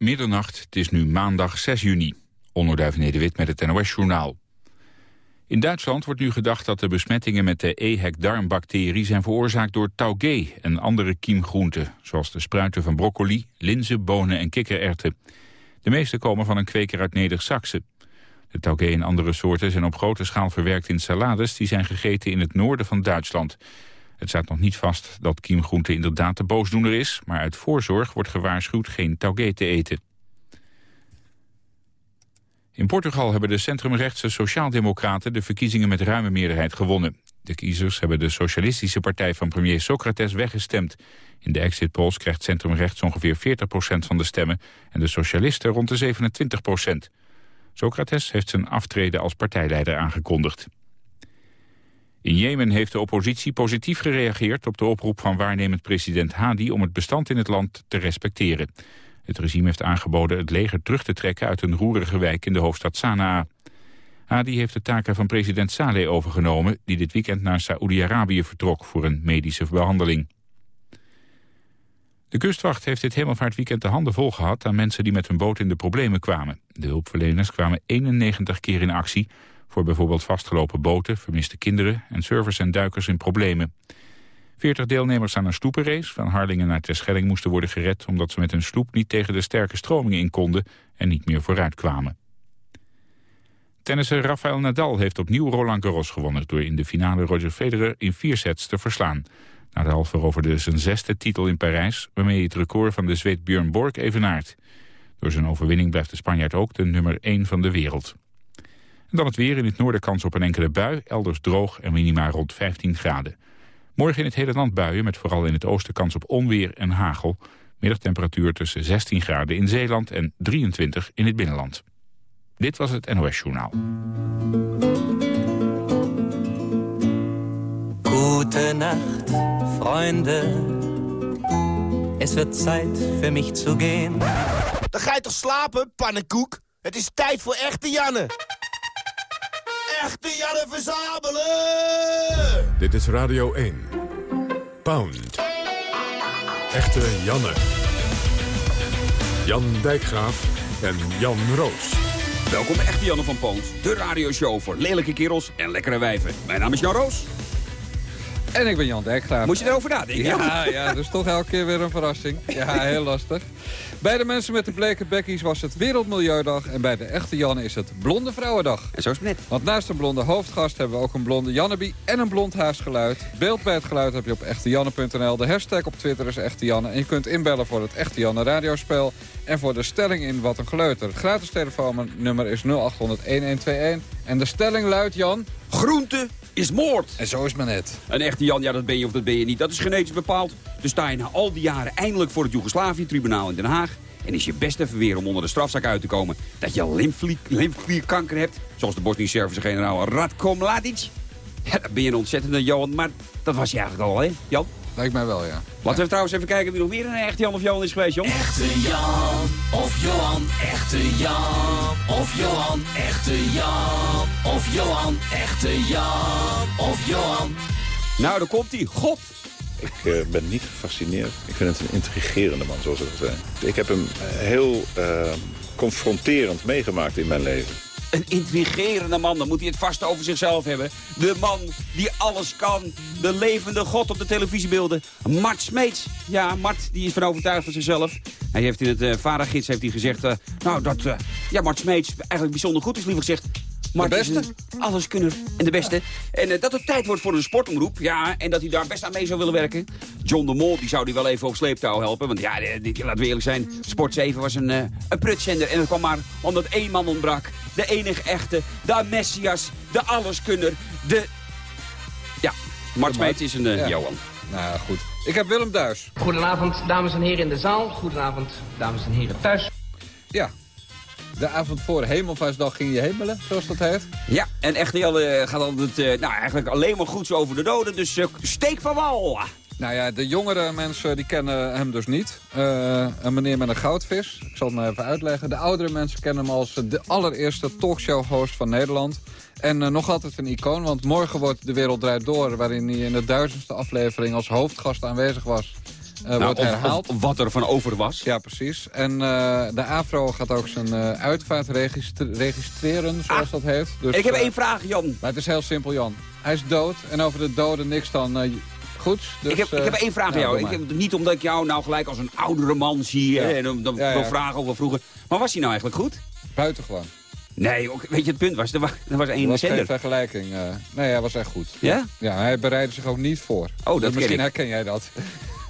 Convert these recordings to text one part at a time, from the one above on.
Middernacht, het is nu maandag 6 juni. Onderduif Nederwit met het NOS-journaal. In Duitsland wordt nu gedacht dat de besmettingen met de EHEC-darmbacterie zijn veroorzaakt door taugé en andere kiemgroenten, zoals de spruiten van broccoli, linzen, bonen en kikkererwten. De meeste komen van een kweker uit Neder-Saxe. De taugé en andere soorten zijn op grote schaal verwerkt in salades die zijn gegeten in het noorden van Duitsland. Het staat nog niet vast dat kiemgroente inderdaad de boosdoener is... maar uit voorzorg wordt gewaarschuwd geen taugé te eten. In Portugal hebben de centrumrechtse sociaaldemocraten... de verkiezingen met ruime meerderheid gewonnen. De kiezers hebben de socialistische partij van premier Socrates weggestemd. In de exit polls krijgt centrumrechts ongeveer 40% van de stemmen... en de socialisten rond de 27% Socrates heeft zijn aftreden als partijleider aangekondigd. In Jemen heeft de oppositie positief gereageerd op de oproep van waarnemend president Hadi om het bestand in het land te respecteren. Het regime heeft aangeboden het leger terug te trekken uit een roerige wijk in de hoofdstad Sanaa. Hadi heeft de taken van president Saleh overgenomen, die dit weekend naar Saoedi-Arabië vertrok voor een medische behandeling. De kustwacht heeft dit hemelvaartweekend de handen vol gehad aan mensen die met hun boot in de problemen kwamen. De hulpverleners kwamen 91 keer in actie voor bijvoorbeeld vastgelopen boten, vermiste kinderen en surfers en duikers in problemen. 40 deelnemers aan een sloepenrace van Harlingen naar Terschelling moesten worden gered... omdat ze met hun sloep niet tegen de sterke stromingen in konden en niet meer vooruit kwamen. Tennisser Rafael Nadal heeft opnieuw Roland Garros gewonnen... door in de finale Roger Federer in vier sets te verslaan. Nadal veroverde zijn zesde titel in Parijs... waarmee hij het record van de Zweed Björn Borg evenaart. Door zijn overwinning blijft de Spanjaard ook de nummer 1 van de wereld. En dan het weer in het noorden kans op een enkele bui, elders droog en minima rond 15 graden. Morgen in het hele land buien met vooral in het oosten kans op onweer en hagel. Middagtemperatuur tussen 16 graden in Zeeland en 23 in het binnenland. Dit was het NOS Journaal. Gute Nacht, Freunde. Es wird Zeit für mich zu gehen. Dan ga je toch slapen, pannenkoek? Het is tijd voor echte Janne echte Janne verzamelen! Dit is Radio 1. Pound. Echte Janne. Jan Dijkgraaf en Jan Roos. Welkom bij Echte Janne van Poont, de radioshow voor lelijke kerels en lekkere wijven. Mijn naam is Jan Roos. En ik ben Jan Dijkgraaf. Moet je erover nadenken? Ja, ja, dat is toch elke keer weer een verrassing. Ja, heel lastig. Bij de mensen met de bleke bekkies was het Wereldmilieudag... en bij de echte Janne is het Blonde Vrouwendag. En zo is het net. Want naast een blonde hoofdgast hebben we ook een blonde Janneby... en een blond haasgeluid. Beeld bij het geluid heb je op echtejanne.nl. De hashtag op Twitter is Echte Janne. En je kunt inbellen voor het Echte Janne radiospel... en voor de stelling in Wat een Geleuter. Het gratis telefoonnummer is 0800-1121. En de stelling luidt, Jan... Groente is moord. En zo is men net. Een echte Jan, ja dat ben je of dat ben je niet. Dat is genetisch bepaald. Dus sta je na al die jaren eindelijk voor het Joegoslavië-tribunaal in Den Haag... en is je best even weer om onder de strafzak uit te komen... dat je lymfklierkanker hebt, zoals de Bosnisch-Servische generaal Radko Mladic. Ja, dan ben je een ontzettende Johan, maar dat was je eigenlijk al, hè, Jan? Lijkt mij wel, ja. Laten we trouwens even kijken wie nog meer een echte Jan of Johan is geweest, Jon. Echte Jan of Johan, echte Jan of Johan, echte Jan of Johan, echte Jan of Johan. Nou, daar komt hij. God. Ik uh, ben niet gefascineerd. Ik vind het een intrigerende man, zoals ze dat zijn. Ik heb hem heel uh, confronterend meegemaakt in mijn leven. Een intrigerende man, dan moet hij het vast over zichzelf hebben. De man die alles kan. De levende god op de televisiebeelden. Mart Smeets. Ja, Mart die is van overtuigd van zichzelf. Hij heeft in het uh, vadergids heeft hij gezegd... Uh, nou, dat uh, ja, Mart Smeets eigenlijk bijzonder goed is, liever gezegd. De beste? alles kunnen en de beste. En uh, dat het tijd wordt voor een sportomroep. Ja, en dat hij daar best aan mee zou willen werken. John de Mol die zou die wel even op sleeptouw helpen. Want ja, die, laten we eerlijk zijn. Sport 7 was een, uh, een prutzender. En dat kwam maar omdat één man ontbrak. De enige echte. De Messias. De alleskunner. De... Ja, Mart Smeets is een uh, ja. Johan. Nou goed. Ik heb Willem Duis. Goedenavond, dames en heren in de zaal. Goedenavond, dames en heren thuis. Ja, de avond voor Hemelvaartsdag ging je hemelen, zoals dat heet. Ja, en echt Jan uh, gaat altijd, uh, nou eigenlijk alleen maar goed over de doden, dus uh, steek van wal. Nou ja, de jongere mensen die kennen hem dus niet. een meneer met een goudvis, ik zal het even uitleggen. De oudere mensen kennen hem als de allereerste talkshow-host van Nederland. En nog altijd een icoon, want morgen wordt De Wereld Draait Door... waarin hij in de duizendste aflevering als hoofdgast aanwezig was. Eh, Nou, wordt herhaald. of wat er van over was. Ja, precies. En eh, de AFRO gaat ook zijn eh, uitvaart registre- registreren, zoals dat heet. Dus, ik heb één vraag, Jan. Maar het is heel simpel, Jan. Hij is dood en over de doden niks dan goeds. Dus, ik, heb, ik heb één vraag aan ja, jou. Ik heb, niet omdat ik jou nou gelijk als een oudere man zie Ja. en dan, dan Ja, ja. wil vragen over vroeger. Maar was hij nou eigenlijk goed? Buitengewoon. Nee, ook, weet je, het punt was, er was, er was één was geen zender. vergelijking. nee, hij was echt goed. Ja? Ja, hij bereidde zich ook niet voor. Oh, dat Dus ken misschien ik. herken jij dat.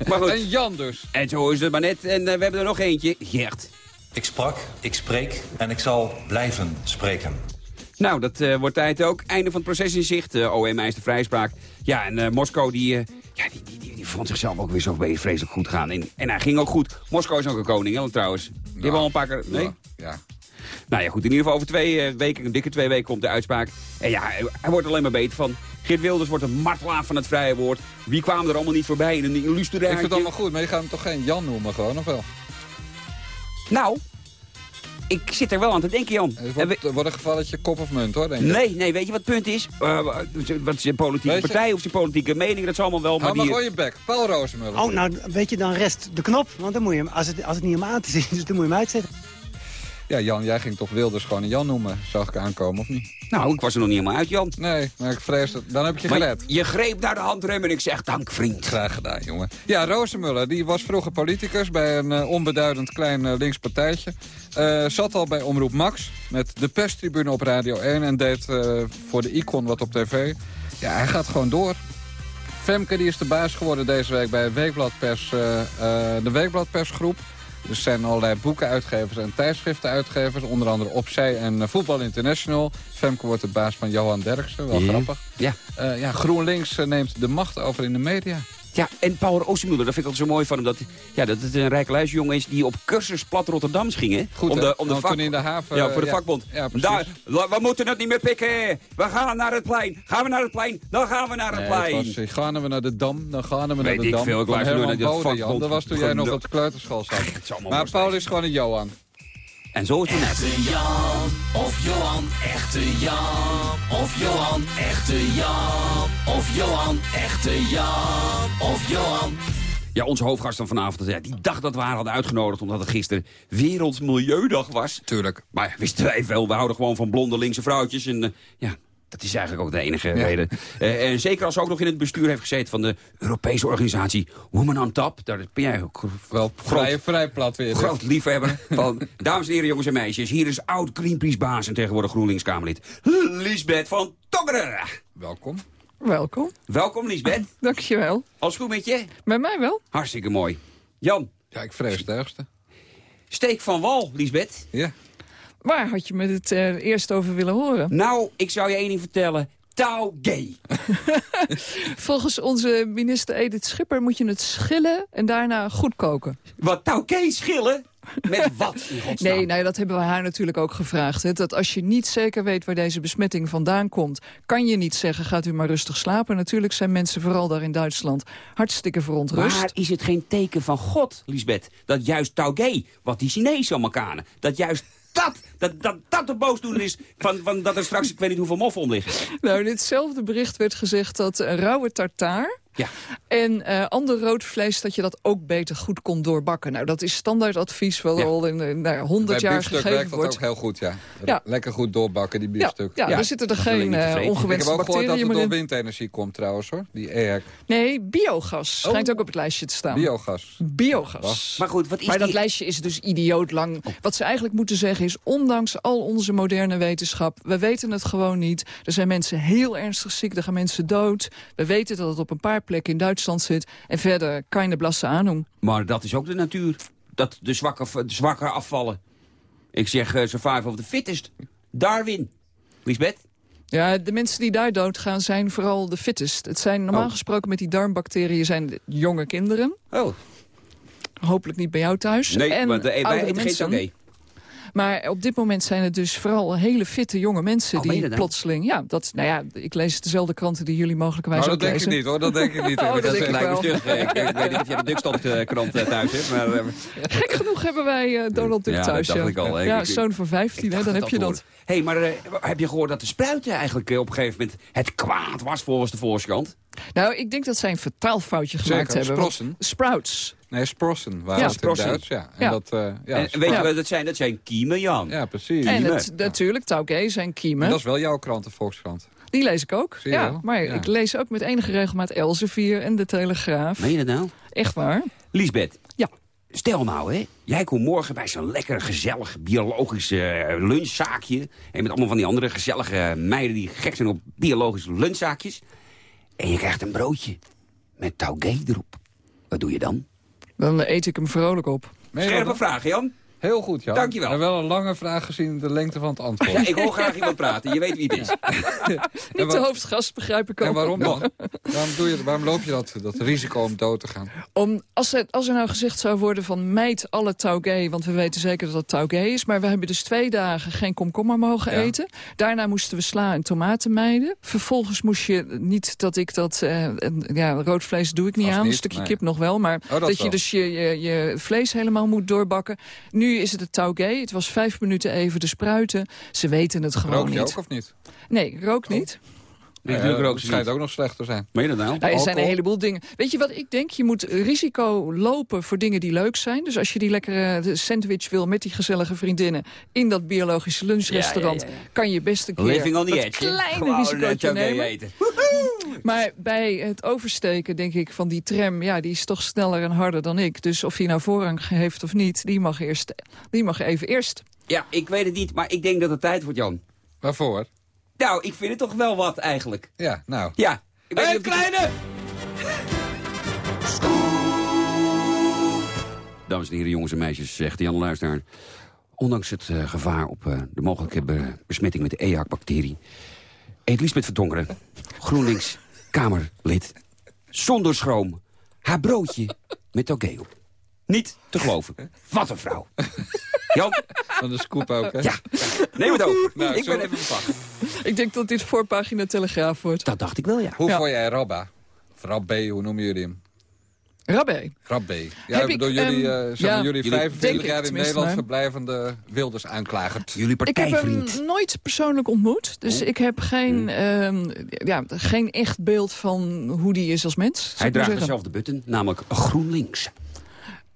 Maar goed. En Jan dus. En zo is het maar net. En eh, we hebben er nog eentje. Gert. Ik sprak, ik spreek en ik zal blijven spreken. Nou, dat eh, wordt tijd ook. Einde van het proces in zicht. Uh, OM eist de vrijspraak. Ja, en eh, Moskou die, eh, ja, die, die, die, die vond zichzelf ook weer zo vreselijk goed gaan. En, en hij ging ook goed. Moskou is ook een koning, hè, trouwens. Die hebben al een paar keer... Nee? Ja, ja. Nou ja, goed. In ieder geval over twee eh, weken, een dikke twee weken komt de uitspraak. En ja, hij, hij wordt alleen maar beter van. Geert Wilders wordt een martelaar van het vrije woord. Wie kwamen er allemaal niet voorbij in een Ik vind het allemaal goed, maar je gaat hem toch geen Jan noemen gewoon, of wel? Nou, ik zit er wel aan te denken, Jan. Het wordt, wordt een gevalletje kop of munt, hoor, denk ik. Nee, nee, weet je wat het punt is? Eh, wat is je politieke Weet je- partij of zijn politieke mening? Dat is allemaal wel, maar Hou maar die... gewoon je bek. Paul Rozemuller. Oh, nou, weet je, dan rest de knop. Want dan moet je hem, als het, als het niet om aan te zien is, dan moet je hem uitzetten. Ja, Jan, jij ging toch Wilders gewoon een Jan noemen, zag ik aankomen, of niet? Nou, ik was er nog niet helemaal uit, Jan. Nee, maar ik vrees dat... Dan heb ik je Maar gered. je greep naar de handrem en ik zeg dank, vriend. Graag gedaan, jongen. Ja, Rozemuller, die was vroeger politicus bij een eh, onbeduidend klein eh, links partijtje. Eh, zat al bij Omroep Max met de perstribune op Radio 1 en deed voor de Icon wat op tv. Ja, hij gaat gewoon door. Femke die is de baas geworden deze week bij Weekbladpers, de Weekbladpersgroep. Dus er zijn allerlei boekenuitgevers en tijdschriftenuitgevers. Onder andere Opzij en eh, Voetbal International. Femke wordt de baas van Johan Derksen, wel grappig. Ja. Eh, ja, GroenLinks eh, neemt de macht over in de media. Ja, en Paul Oostermuller, dat vind ik altijd zo mooi van hem. Dat, ja, dat het een rijkeluisjongen is die op cursus plat Rotterdams ging, hè? Goed, om de, om de Want vak... in de haven, Ja, voor de ja. vakbond. Ja. Daar, we moeten het niet meer pikken. We gaan naar het plein. Gaan we naar het plein? Dan gaan we naar het Nee, plein. het was, gaan we naar de Dam, dan gaan we naar Weet de ik Dam. veel, ik nooit naar vakbond. Dat was toen jij nog op de kleuterschool zat. Maar. Paul is gewoon een Johan. En zo is het net. Echte Jan of Johan, echte Jan of Johan, echte Jan of Johan, echte Jan of Johan. Ja, onze hoofdgast van vanavond, ja, die dacht dat we haar hadden uitgenodigd... omdat het gisteren Wereldmilieudag was. Tuurlijk. Maar wisten wij veel, we houden gewoon van blonde linkse vrouwtjes. En eh, ja, dat is eigenlijk ook de enige reden. Eh, en zeker als ze ook nog in het bestuur heeft gezeten... van de Europese organisatie Women on Top. Daar ben jij ook Wel groot, vrij, vrij plat weer. dit. groot liefhebber van. Dames en heren, jongens en meisjes. Hier is oud Greenpeace-baas en tegenwoordig GroenLinks-Kamerlid... Lisbeth van Tongeren. Welkom. Welkom, Welkom, Lisbeth. dankjewel. Alles goed met je? Bij mij wel. Hartstikke mooi. Jan, Ja, ik vrees het ergste. steek van wal, Lisbeth. Ja. Waar had je me het eh, eerst over willen horen? Nou, ik zou je één ding vertellen. Touw gay. Volgens onze minister Edith Schipper moet je het schillen en daarna goed koken. Wat touw gay schillen? Met wat? Nee, nou ja, dat hebben we haar natuurlijk ook gevraagd. Hè, dat als je niet zeker weet waar deze besmetting vandaan komt... kan je niet zeggen, gaat u maar rustig slapen. Natuurlijk zijn mensen, vooral daar in Duitsland, hartstikke verontrust. Maar is het geen teken van God, Lisbeth? Dat juist gay, wat die Chinezen allemaal kanen... dat juist dat, dat, dat, dat de boosdoener is... Van, van dat er straks, ik weet niet hoeveel moffen om liggen. Nou, in ditzelfde bericht werd gezegd dat een rauwe tartaar... Ja. En eh, ander rood vlees, dat je dat ook beter goed kon doorbakken. Nou, dat is standaard advies wat Ja. al in eh, nou, 100 Bij jaar biefstuk gegeven werkt dat wordt. ook heel goed, ja. Ja. Lekker goed doorbakken, die biefstuk. ja, Ja, er zitten er dat geen niet eh, vergeten. Ik heb ongewenste ook gehoord dat bacteriën het meer door in. windenergie komt trouwens, hoor. Die EAC. Nee, biogas schijnt Oh. ook op het lijstje te staan. Biogas. Biogas. Maar goed, wat is Maar dat die... lijstje is dus idioot lang. Wat ze eigenlijk moeten zeggen is, ondanks al onze moderne wetenschap... we weten het gewoon niet. Er zijn mensen heel ernstig ziek, er gaan mensen dood. We weten dat het op een paar plekken in Duitsland zit. En verder kan je de blassen aandoen. Maar dat is ook de natuur. Dat de zwakke, de zwakke afvallen. Ik zeg eh, survival of the fittest. Darwin. Lisbeth? Ja, de mensen die daar doodgaan zijn vooral de fittest. Het zijn normaal Oh. gesproken met die darmbacteriën zijn de jonge kinderen. Oh, Hopelijk niet bij jou thuis. nee, en want eh, geen mensen. Maar op dit moment zijn het dus vooral hele fitte jonge mensen... Oh, die plotseling... Ja, dat, nou ja, ik lees dezelfde kranten die jullie mogelijkerwijs Nou, ook dat denk ik lezen. niet, hoor. Dat denk ik niet. Oh, dat ik wel. Lijkt me stug. Eh, ik, ik weet niet of jij de Dukstad-krant eh, thuis hebt, maar... eh, Gek genoeg hebben wij eh, Donald Duck Ja, thuis. dat dacht ik al. Ja, Ik- ik- zoon van 15, hè, dan heb je dat. Hé, hey, maar heb je gehoord dat de spruiten eigenlijk op een gegeven moment het kwaad was volgens de Volkskrant? Nou, ik denk dat zij een vertaalfoutje gemaakt Zeker, hebben. Sprossen. Sprouts. Nee, Sprossen waren Ja, het in Sprossen. Duits. Ja. En Ja. Dat, eh, ja, en weet je wat dat zijn? Dat zijn kiemen, Jan. Ja, precies. En het, natuurlijk, Taugé zijn kiemen. En dat is wel jouw krant, de Volkskrant. Die lees ik ook. Ja, wel? maar Ja. ik lees ook met enige regelmaat Elsevier en De Telegraaf. Meen je dat nou? Echt waar. Liesbeth. Ja. Stel nou, hè, jij komt morgen bij zo'n lekker gezellig biologisch eh, lunchzaakje. En met allemaal van die andere gezellige meiden die gek zijn op biologische lunchzaakjes. En je krijgt een broodje met taugé erop. Wat doe je dan? Dan eet ik hem vrolijk op. Scherpe vraag, Jan. Heel goed, Jan. Dankjewel. En wel een lange vraag gezien de lengte van het antwoord. Ja, ik hoor graag iemand praten. Je weet wie het is. Niet de hoofdgast, begrijp ik ook. En waarom dan? waarom, doe je, waarom loop je dat, dat risico om dood te gaan? Om, als, er, als er nou gezegd zou worden van mijt alle taugé... want we weten zeker dat het taugé is... maar we hebben dus twee dagen geen komkommer mogen Ja. eten. Daarna moesten we sla en tomaten mijden. Vervolgens moest je niet dat ik dat... eh, en, ja, rood vlees doe ik niet aan, niet, een stukje nee. kip nog wel... maar dat dat, je wel. dus je, je, je vlees helemaal moet doorbakken. Nu is het het taugé. Het was vijf minuten even de spruiten. Ze weten het gewoon Rook je niet. ook of niet? Nee, rook niet. Nee, Eh, natuurlijk ook het schijnt ook nog slecht te zijn. Meen je dat nou? Nou, er zijn een heleboel dingen. Weet je wat ik denk? Je moet risico lopen voor dingen die leuk zijn. Dus als je die lekkere sandwich wil met die gezellige vriendinnen... in dat biologische lunchrestaurant... Ja, ja, ja, ja. kan je best een keer Living on the edge. kleine nemen. eten. Maar bij het oversteken, denk ik, van die tram... ja, die is toch sneller en harder dan ik. Dus of hij nou voorrang heeft of niet, die mag, eerst, die mag even eerst. Ja, ik weet het niet, maar ik denk dat het tijd wordt, Jan. Waarvoor? Nou, ik vind het toch wel wat eigenlijk. Ja, nou. Ja. Ik kleine! Dames en heren, jongens en meisjes, zegt Jan Luisteraar. Ondanks het eh, gevaar op eh, de mogelijke be- besmetting met de EHEC-bacterie... eet Lisbeth Verdongeren, GroenLinks Kamerlid... zonder schroom haar broodje met taugé op. Niet te geloven. Wat een vrouw. Jan, Van de scoop ook, hè? ja, neem het over. Nou, ik ben even bevangen. Ik denk dat dit voorpagina Telegraaf wordt. Dat dacht ik wel, ja. Hoe Ja. vond jij Rabba? Of Rabbe, hoe noemen jullie hem? Rabé. Rabbe. Ja, Heb ik bedoel, ik, jullie, zeg ja. jullie Jullie- 45 denk ik jaar in Nederland verblijvende Wilders aanklager. Jullie Ik heb partijvriend. hem nooit persoonlijk ontmoet. Dus ik heb geen, ehm, ja, geen echt beeld van hoe die is als mens. zou Hij draagt dezelfde button, namelijk GroenLinks.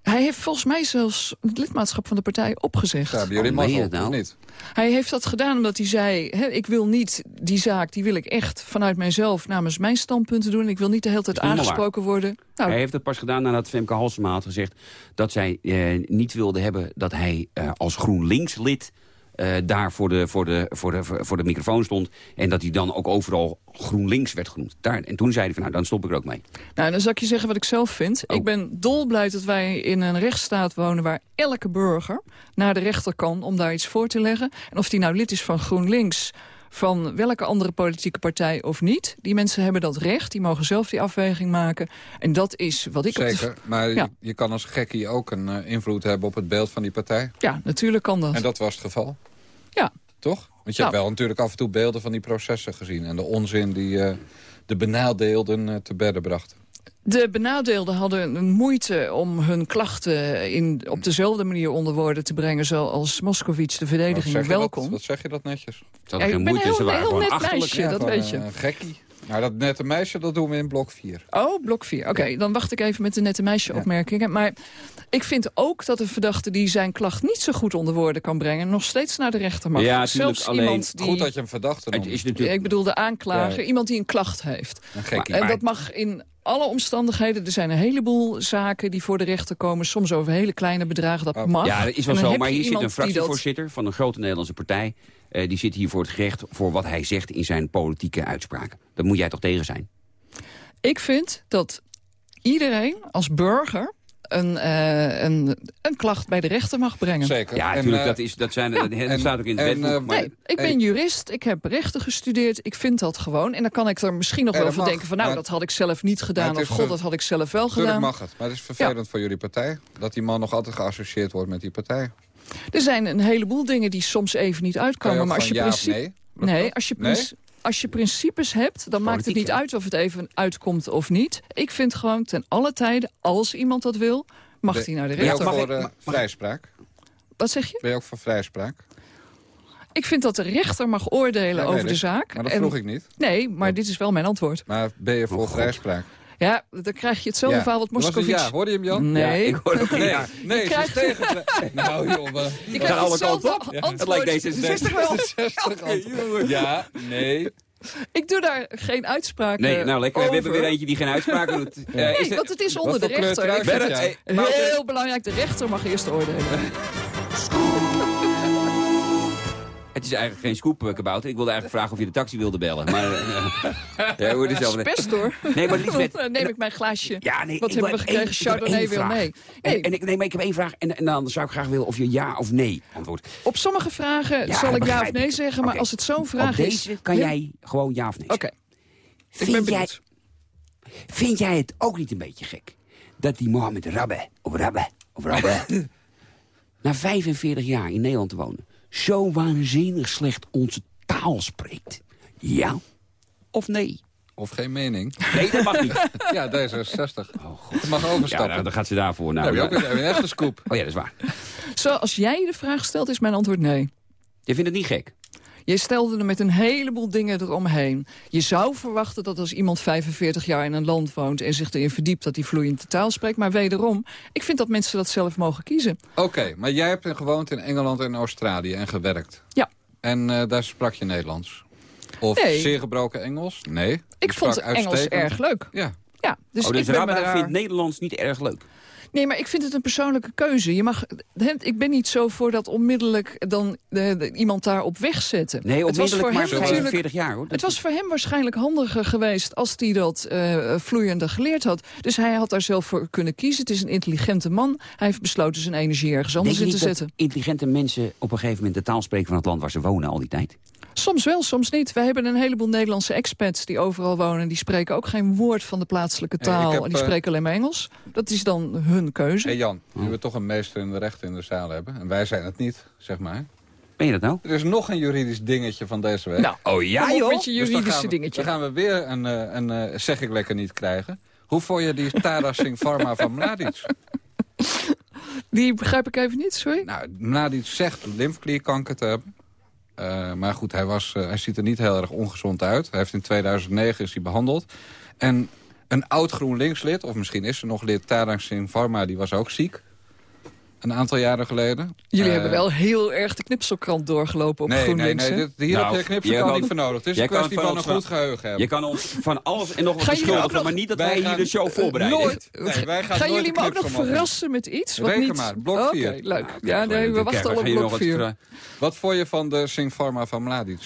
Hij heeft volgens mij zelfs het lidmaatschap van de partij opgezegd. Hebben jullie Oh, mazzel, nou? niet? Hij heeft dat gedaan omdat hij zei... Hè, ik wil niet die zaak, die wil ik echt vanuit mijzelf... namens mijn standpunten doen. Ik wil niet de hele tijd aangesproken worden. Nou, Hij heeft het pas gedaan nadat Femke Halsema had gezegd... dat zij eh, niet wilde hebben dat hij eh, als GroenLinks-lid... eh, daar voor de, voor, de, voor, de, voor de microfoon stond. En dat hij dan ook overal GroenLinks werd genoemd. Daar, en toen zei hij van, nou, dan stop ik er ook mee. Nou, dan zal ik je zeggen wat ik zelf vind. Oh. Ik ben dolblij dat wij in een rechtsstaat wonen... waar elke burger naar de rechter kan om daar iets voor te leggen. En of die nou lid is van GroenLinks van welke andere politieke partij of niet. Die mensen hebben dat recht, die mogen zelf die afweging maken. En dat is wat ik... op de- Zeker, maar Ja. je, je kan als gekkie ook een eh, invloed hebben op het beeld van die partij. Ja, natuurlijk kan dat. En dat was het geval. Ja. Toch? Want je hebt Nou. wel natuurlijk af en toe beelden van die processen gezien. En de onzin die eh, de benadeelden eh, te bedden brachten. De benadeelden hadden een moeite om hun klachten in, op dezelfde manier onder woorden te brengen... zoals Moskovits de verdediging welkom. Dat, wat zeg je dat netjes? Hadden Ja, ik ben moeite, heel- ze waren heel gewoon net achterlijk. meisje. dat weet je. eh, gekkie. Nou, dat nette meisje, dat doen we in blok 4. Oh, blok 4. Oké, dan wacht ik even met de nette meisje-opmerkingen. Maar ik vind ook dat een verdachte die zijn klacht niet zo goed onder woorden kan brengen... nog steeds naar de rechter mag. Ja, Zelfs alleen- iemand die... Goed dat je hem verdachte noemt. is natuurlijk... Ik bedoel de aanklager, Ja. iemand die een klacht heeft. Een gekkie. en Maar- dat mag in alle omstandigheden. Er zijn een heleboel zaken die voor de rechter komen. Soms over hele kleine bedragen, dat Oh. mag. Ja, dat is wel zo. Maar hier zit een dat- fractievoorzitter van een grote Nederlandse partij. eh, die zit hier voor het gerecht voor wat hij zegt in zijn politieke uitspraken. Dat moet jij toch tegen zijn? Ik vind dat iedereen als burger een, eh, een, een klacht bij de rechter mag brengen. Zeker. Ja, En, natuurlijk. eh, dat, is, dat, zijn, dat en- staat ook in het en, wetboek. eh, maar- Nee, ik ben jurist, ik heb rechten gestudeerd, ik vind dat gewoon. En dan kan ik er misschien nog Ja, wel van mag, denken van... nou, maar- dat had ik zelf niet gedaan, of god, dat had ik zelf wel Tuurlijk gedaan. mag het. Maar het is vervelend voor jullie partij. Dat die man nog altijd geassocieerd wordt met die partij. Er zijn een heleboel dingen die soms even niet uitkomen. Maar als je, ja principe, nee? nee, als, je Nee? Als je principes hebt, dan maakt het niet uit of het even uitkomt of niet. Ik vind gewoon ten alle tijden, als iemand dat wil, mag hij naar de Ben je ook rechter. voor eh, vrijspraak? Wat zeg je? Ben je ook voor vrijspraak? Ik vind dat de rechter mag oordelen Ja, over de ik. zaak. Maar dat En- vroeg ik niet. Nee, maar dit is wel mijn antwoord. Maar ben je voor vrijspraak? Ja, dan krijg je hetzelfde Ja. verhaal wat Moscovici... ja. Hoorde je hem, Jan? Nee. Ja, ik hoor ook een Nee, ja. nee, Je ze is krijgt- tegen. Nou, jongen. Je krijgt alle kanten op? Het lijkt D66 wel. 60 antwoord. Ja, nee. Ik doe daar geen uitspraak Nee, nou lekker. We over. hebben weer eentje die geen uitspraak doet. Nee, is er- want het is onder de rechter. Ik vind het heel belangrijk. De rechter mag eerst oordelen. Het is eigenlijk geen scoop, eh, Kabouter. Ik wilde eigenlijk vragen of je de taxi wilde bellen. Maar, eh, ja, is Dat is best hoor. Nee, maar Lisbeth... Dan neem ik mijn glaasje. Ja, nee, Wat hebben we gekregen? Chardonnay wil mee. En, Nee. en ik, nee, maar ik heb één vraag en, en dan zou ik graag willen of je ja of nee antwoordt. Op sommige vragen Ja, zal ik ja of nee ik. zeggen. Maar als het zo'n Op vraag is... deze kan Ja. jij gewoon ja of nee Oké. Ik ben Vind jij, benieuwd. vind jij het ook niet een beetje gek dat die Mohammed Rabbe, of Rabbe, of Rabbe, na 45 jaar in Nederland te wonen, zo waanzinnig slecht onze taal spreekt? Ja of nee? Of geen mening. Nee, dat mag niet. Ja, D66. Oh, God. Mag Ja, overstappen. nou, dan gaat ze daarvoor. Dan Nou, heb je ook ja. een, een echte scoop. Oh ja, dat is waar. Zoals jij de vraag stelt, is mijn antwoord nee. Je vindt het niet gek? Je stelde er met een heleboel dingen eromheen. Je zou verwachten dat als iemand 45 jaar in een land woont... en zich erin verdiept dat hij vloeiend de taal spreekt. Maar wederom, ik vind dat mensen dat zelf mogen kiezen. Oké, maar jij hebt gewoond in Engeland en Australië en gewerkt. Ja. En eh, daar sprak je Nederlands? Of Nee. zeer gebroken Engels? Nee. Ik vond Engels erg leuk. Ja. Ja, dus oh, dus ik ben daar... vindt Nederlands niet erg leuk? Nee, maar ik vind het een persoonlijke keuze. Je mag, ik ben niet zo voor dat onmiddellijk dan de, de- iemand daar op weg zetten. Nee, het was voor onmiddellijk maar hem natuurlijk 45 jaar hoor. Het was voor hem waarschijnlijk handiger geweest als hij dat eh vloeiender geleerd had. Dus hij had daar zelf voor kunnen kiezen. Het is een intelligente man. Hij heeft besloten zijn energie ergens anders in te zetten. intelligente mensen op een gegeven moment de taal spreken van het land waar ze wonen al die tijd? Soms wel, soms niet. Wij hebben een heleboel Nederlandse expats die overal wonen. Die spreken ook geen woord van de plaatselijke Hey, taal. heb, en die eh, spreken alleen maar Engels. Dat is dan hun keuze. Hé Jan, nu we toch een meester in de rechten in de zaal hebben... en wij zijn het niet, zeg maar... Ben je dat nou? Er is nog een juridisch dingetje van deze week. Nou, Oh ja kom joh? met je Dus dan juridische gaan we, dingetje. Dan gaan we weer een, eh, een eh, zeg ik lekker niet krijgen. Hoe vond je die Tara Singh Pharma van Mladic? Die begrijp ik even niet, sorry. Nou, Mladic zegt lymfeklierkanker te hebben. Eh, maar goed, hij, was, eh, hij ziet er niet heel erg ongezond uit. Hij heeft in 2009 is hij behandeld. En een oud GroenLinks-lid, of misschien is er nog lid... Tara Singh Pharma, die was ook ziek. Een aantal jaren geleden. Jullie Eh, hebben wel heel erg de knipselkrant doorgelopen op Nee, nee, GroenLinks. nee, hè? dit, hier Nou, heb je knipsel jij kan kan- niet voor nodig. Het is jij een kan kwestie van van een goed geheugen hebben. Je kan ons van alles en nog wat beschuldigen, maar niet dat Wij wij hier de show eh, voorbereiden. nooit. Nee, wij gaan, Gaan nooit jullie me ook nog verrassen met iets? Wat Reken niet... maar, blok Oké, vier. leuk. Nou, Ja, nee, we wachten al op blok 4. Wat vond je van de Singh Pharma van Mladic?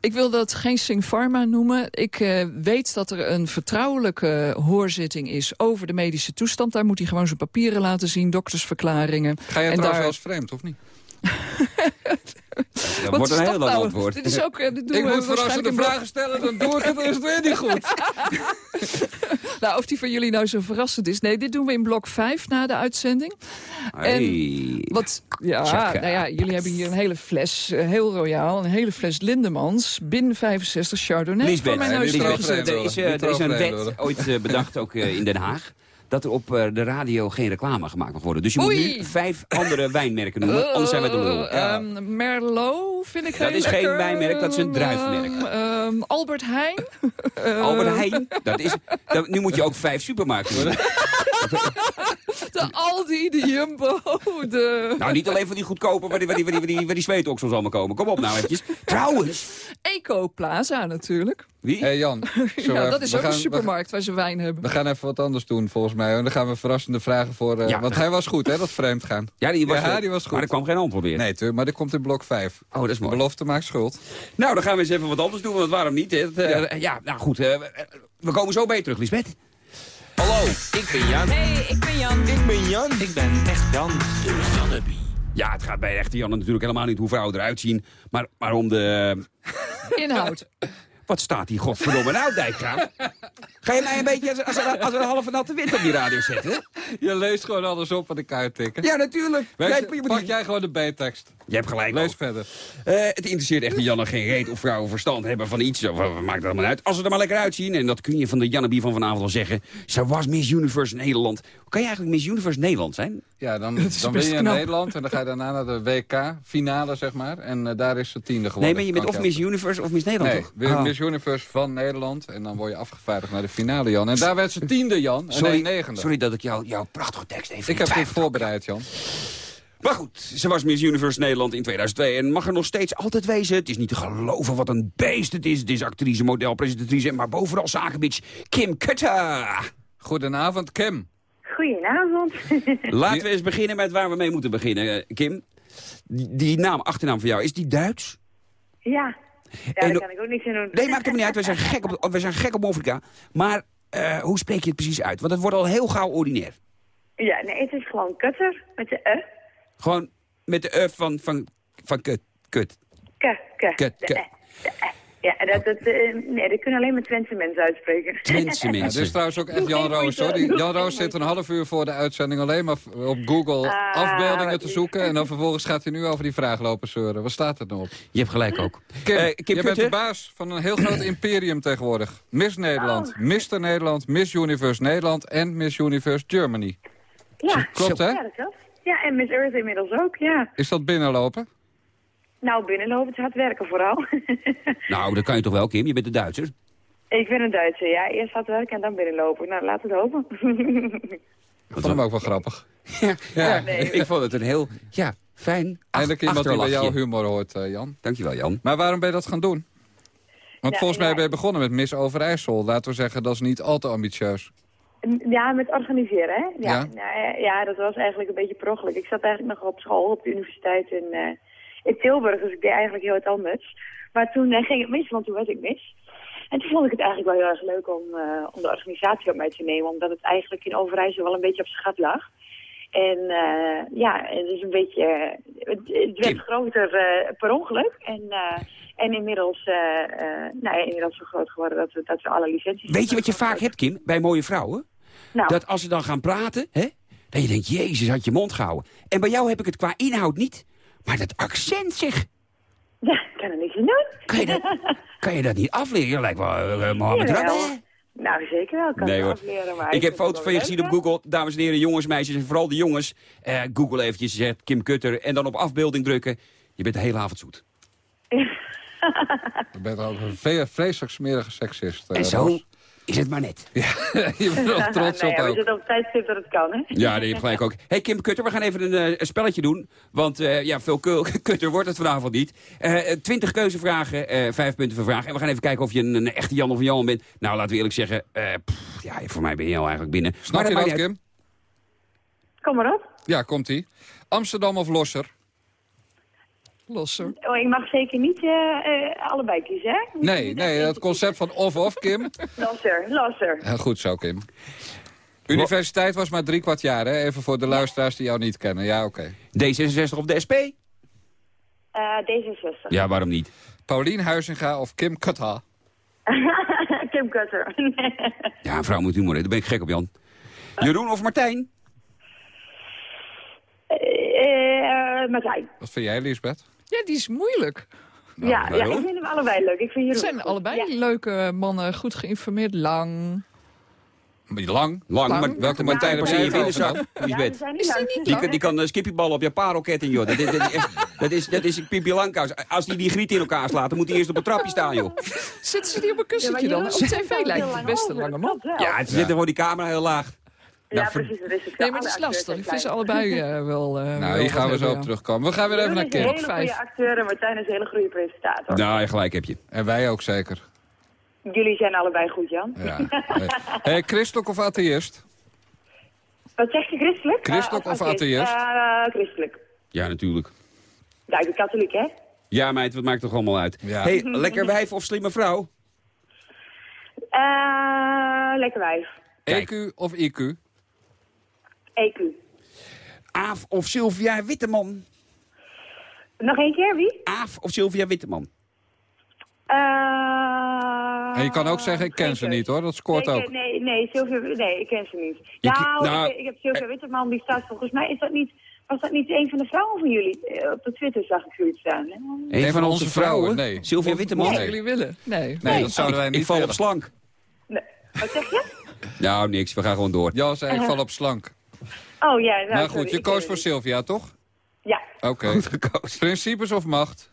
Ik wil dat geen Sing Pharma noemen. Ik eh, weet dat er een vertrouwelijke hoorzitting is over de medische toestand. Daar moet hij gewoon zijn papieren laten zien, doktersverklaringen. Ga je En trouwens daar- wel eens vreemd, of niet? Dat Wat wordt een heel lang nou? antwoord. Dit is ook, eh, dit doen Ik we moet verrassende waarschijnlijk in vragen stellen, dan doe ik het en is het weer niet goed. Nou, of die van jullie nou zo verrassend is. Nee, dit doen we in blok 5 na de uitzending. Hey. Wat, ja, Tjaka. nou ja, jullie hebben hier een hele fles, eh, heel royaal, een hele fles Lindemans, bin 65 Chardonnay. Lisbeth, voor mijn nee, neus er is, eh, er is een wet ooit eh, bedacht, ook eh, in Den Haag... dat er op eh, de radio geen reclame gemaakt mag worden. Dus je moet nu vijf andere wijnmerken noemen, anders zijn we de lul. Eh, ehm, Merlot vind ik Dat heel is geen wijnmerk, dat is een druifmerk. Ehm, ehm, Albert Heijn. Eh, Albert Heijn, dat is, dat, nu moet je ook vijf supermarkten noemen. De Aldi, de Jumbo, de Nou, niet alleen voor die goedkope, waar die, waar die, waar die, waar die, waar die zweetoksels allemaal komen. Kom op nou eventjes. Trouwens, Eco Plaza natuurlijk. wie? Hé Jan, Ja, dat even- is ook gaan- een supermarkt waar ze wijn hebben. We gaan even wat anders doen, volgens mij. En dan gaan we verrassende vragen voor... eh, Ja. want hij was goed, hè, dat vreemd gaan. Ja, die was, Ja, die was goed. Maar er kwam geen antwoord weer. Nee, tuur, maar die komt in blok 5. Oh, dat is mooi. belofte maakt schuld. Nou, dan gaan we eens even wat anders doen, want waarom niet? Hè? Dat, eh, ja. nou goed. eh, we- we komen zo bij je terug, Lisbeth. Hallo, ik ben Jan. Hey, ik ben Jan. Ik ben Jan. Ik ben echt Jan. Ja, het gaat bij de echte Janne natuurlijk helemaal niet hoe vrouwen eruit zien. Maar, maar om de... Inhoud. Wat staat hier godverdomme nou, Dijkgraaf? Ga je mij een beetje als, als, als, als een halve natte wind op die radio zetten? Je leest gewoon alles op wat ik uittikken. Ja, natuurlijk. Jij- je, pak jij gewoon de B-tekst. Je hebt gelijk. Lees ook. verder. Eh, het interesseert echt Janne geen reet of vrouwen verstand hebben van iets. Of, eh, maakt het allemaal uit. Als ze er maar lekker uitzien, en dat kun je van de Janneby van vanavond wel zeggen. Ze was Miss Universe Nederland. Kan je eigenlijk Miss Universe Nederland zijn? Ja, dan, dan ben je in knap. Nederland en dan ga je daarna naar de WK-finale, zeg maar. En eh, daar is ze tiende geworden. Nee, maar je bent Kan of Miss Universe of Miss Nederland, Nee, toch? weer Ah. Miss Universe van Nederland. En dan word je afgevaardigd naar de finale, Jan. En daar werd ze tiende, Jan. En Sorry, nee, negende. sorry dat ik jou, jouw prachtige tekst even Ik heb dit voorbereid, Jan. Maar goed, ze was Miss Universe Nederland in 2002 en mag er nog steeds altijd wezen. Het is niet te geloven wat een beest het is. Het is actrice, model, presentatrice, maar bovenal zakenbitch Kim Kutter. Goedenavond, Kim. Goedenavond. Laten we eens beginnen met waar we mee moeten beginnen, eh, Kim. Die, die naam, achternaam van jou, is die Duits? ja, ja En daar kan ik ook niks aan doen. Nee, maakt het niet uit. We zijn gek op, we zijn gek op Afrika. Maar eh, hoe spreek je het precies uit? Want het wordt al heel gauw ordinair. Ja, nee, het is gewoon kutter met de e. Gewoon met de F van, van, van kut. Kut. K, k. Kut, de kut. e, de e. Ja, dat, dat, eh, nee, dat kunnen alleen maar Twentse mensen uitspreken. Twentse Ja, dit mensen. is trouwens ook echt Jan Roos, hoor. Die, Jan Roos zit een half uur voor de uitzending alleen maar op Google Ah, afbeeldingen te zoeken. En dan vervolgens gaat hij nu over die vraag lopen zeuren. Wat staat er nou op? Je hebt gelijk ook. Kim, Eh, Kim je bent de baas van een heel groot imperium tegenwoordig. Miss Nederland, Oh. Mr. Nederland, Miss Universe Nederland en Miss Universe Germany. Ja, Klopt, hè? ja, dat klopt. Ja, en Miss Earth inmiddels ook, ja. Is dat binnenlopen? Nou, binnenlopen, het hard werken vooral. Nou, dat kan je toch wel, Kim? Je bent een Duitser. ik ben een Duitser, ja. Eerst hard werken en dan binnenlopen. Nou, laten we het hopen. Ik vond hem ook wel grappig. Ja, Ja, nee. ik vond het een heel, ja, fijn Eindelijk iemand die bij jouw humor hoort, eh, Jan. Dankjewel, Jan. Maar waarom ben je dat gaan doen? Want Ja, volgens mij ja. ben je begonnen met Miss Overijssel. Laten we zeggen, dat is niet al te ambitieus. Ja, met organiseren, hè? Ja, Ja? Nou, ja, ja, dat was eigenlijk een beetje per ongeluk. Ik zat eigenlijk nog op school, op de universiteit in, eh, in Tilburg. Dus ik deed eigenlijk heel wat anders. Maar toen eh, ging het mis, want toen werd ik mis. En toen vond ik het eigenlijk wel heel erg leuk om, eh, om de organisatie op mij te nemen. Omdat het eigenlijk in Overijssel wel een beetje op zijn gat lag. En eh, ja, het is een beetje... het, het werd groter per ongeluk. En, en inmiddels, nou ja, inmiddels zo groot geworden dat we, dat we alle licenties... Weet je wat je vaak hebt, Kim, bij mooie vrouwen? Nou. Dat als ze dan gaan praten, hè, dat je denkt, jezus, had je mond gehouden. En bij jou heb ik het qua inhoud niet. Maar dat accent, zeg, Ja, ik kan er niks aan doen. kan je dat, kan je dat niet afleren? Je lijkt wel uh, Mohammed. Rabbe. Nou, zeker wel. Ik kan Nee, afleren, maar Ik heb foto's van je gezien op? Google. Dames en heren, jongens, meisjes en vooral de jongens. Eh, Google eventjes, je zegt Kim Kutter. En dan op afbeelding drukken. Je bent de hele avond zoet. Je bent ook een vreselijk smerige seksist. En zo. Is het maar net. je bent er trots nee, op ja, we ook. zitten op het tijdstip dat het kan, hè? Ja, nee, je hebt gelijk ook. hey, Kim Kutter, we gaan even een, eh, spelletje doen. Want eh, ja, veel kutter wordt het vanavond niet. Eh, Twintig keuzevragen, eh, vijf punten voor vragen. En we gaan even kijken of je een, een echte Jan of een Johan bent. Nou, laten we eerlijk zeggen, eh, pff, ja, voor mij ben je al eigenlijk binnen. Snap je dat. Kim? Kom maar op. Ja, komt-ie. Amsterdam of Losser? Losser. Oh, ik mag zeker niet eh, eh, allebei kiezen, hè? Nee, nee, het concept van of-of, Kim. Losser, losser. Heel goed zo, Kim. Universiteit was maar drie kwart jaar, hè? Even voor de luisteraars die jou niet kennen. Ja, oké. D66 of de SP? Eh, D66. Ja, waarom niet? Paulien Huizinga of Kim Kutha? Kim Cutter. Ja, een vrouw moet humor hebben. Daar ben ik gek op, Jan. Jeroen of Martijn? Eh, eh, Martijn. Wat vind jij, Lisbeth? Ja, die is moeilijk. ja, ja, ik vind hem allebei leuk. Ik vind Het zijn allebei Ja. leuke mannen, goed geïnformeerd, lang. Lang. Lang. Lang. Maar welke Martijn heb je in je ja, binnenzak, Ja, die Is die Die, kan- die kan uh, skippieballen op je parelketting, joh. Dat is, dat is, dat is, dat is Pipi Langkous. Als die die griet in elkaar slaat, dan moet hij eerst op een trapje staan, joh. Zitten ze die op een kussentje dan? Op tv lijkt het best een lange man. Ja, ze zitten gewoon die camera heel laag. Ja, Nou, precies. Dat is het Nee, wel. maar het is lastig. Ik vind ze zijn allebei eh, wel... eh, Nou, wel hier gaan we zo op terugkomen. We gaan weer even naar is een Kim. hele goede acteur en Martijn is een hele goede presentator. Nou, ja, gelijk heb je. En wij ook zeker. Jullie zijn allebei goed, Jan. Ja. Hey, hey, christelijk of atheïst? Wat zeg je, christelijk? Christelijk Eh, of atheïst? Eh, christelijk. Ja, natuurlijk. Ja, ik ben katholiek, hè? Ja, meid, wat maakt toch allemaal uit? Ja. hey, lekker wijf of slimme vrouw? Eh, lekker wijf. Kijk. EQ of IQ? EQ. Aaf of Sylvia Witteman? Nog één keer, wie? Aaf of Sylvia Witteman? Eh, En je kan ook zeggen, ik ken ze niet hoor. Dat scoort nee, ook. Nee, nee, Sylvia, nee, ik ken ze niet. Je Nou, nou, ik, ik heb Sylvia Witteman, die staat volgens mij, is dat niet Was dat niet een van de vrouwen van jullie? Eh, op de Twitter zag ik zoiets staan. hè? Een van onze vrouwen? nee. Sylvia Witteman? Wat jullie willen? Nee. Nee, dat zouden wij ik, niet ik val op slank. Nee. Wat zeg je? Nou, niks. We gaan gewoon door. Jan zei, ik val op slank. Oh ja, nou, Nou sorry, goed, je koos voor Sylvia, toch? Ja, Oké. Goed gekozen. Principes of macht?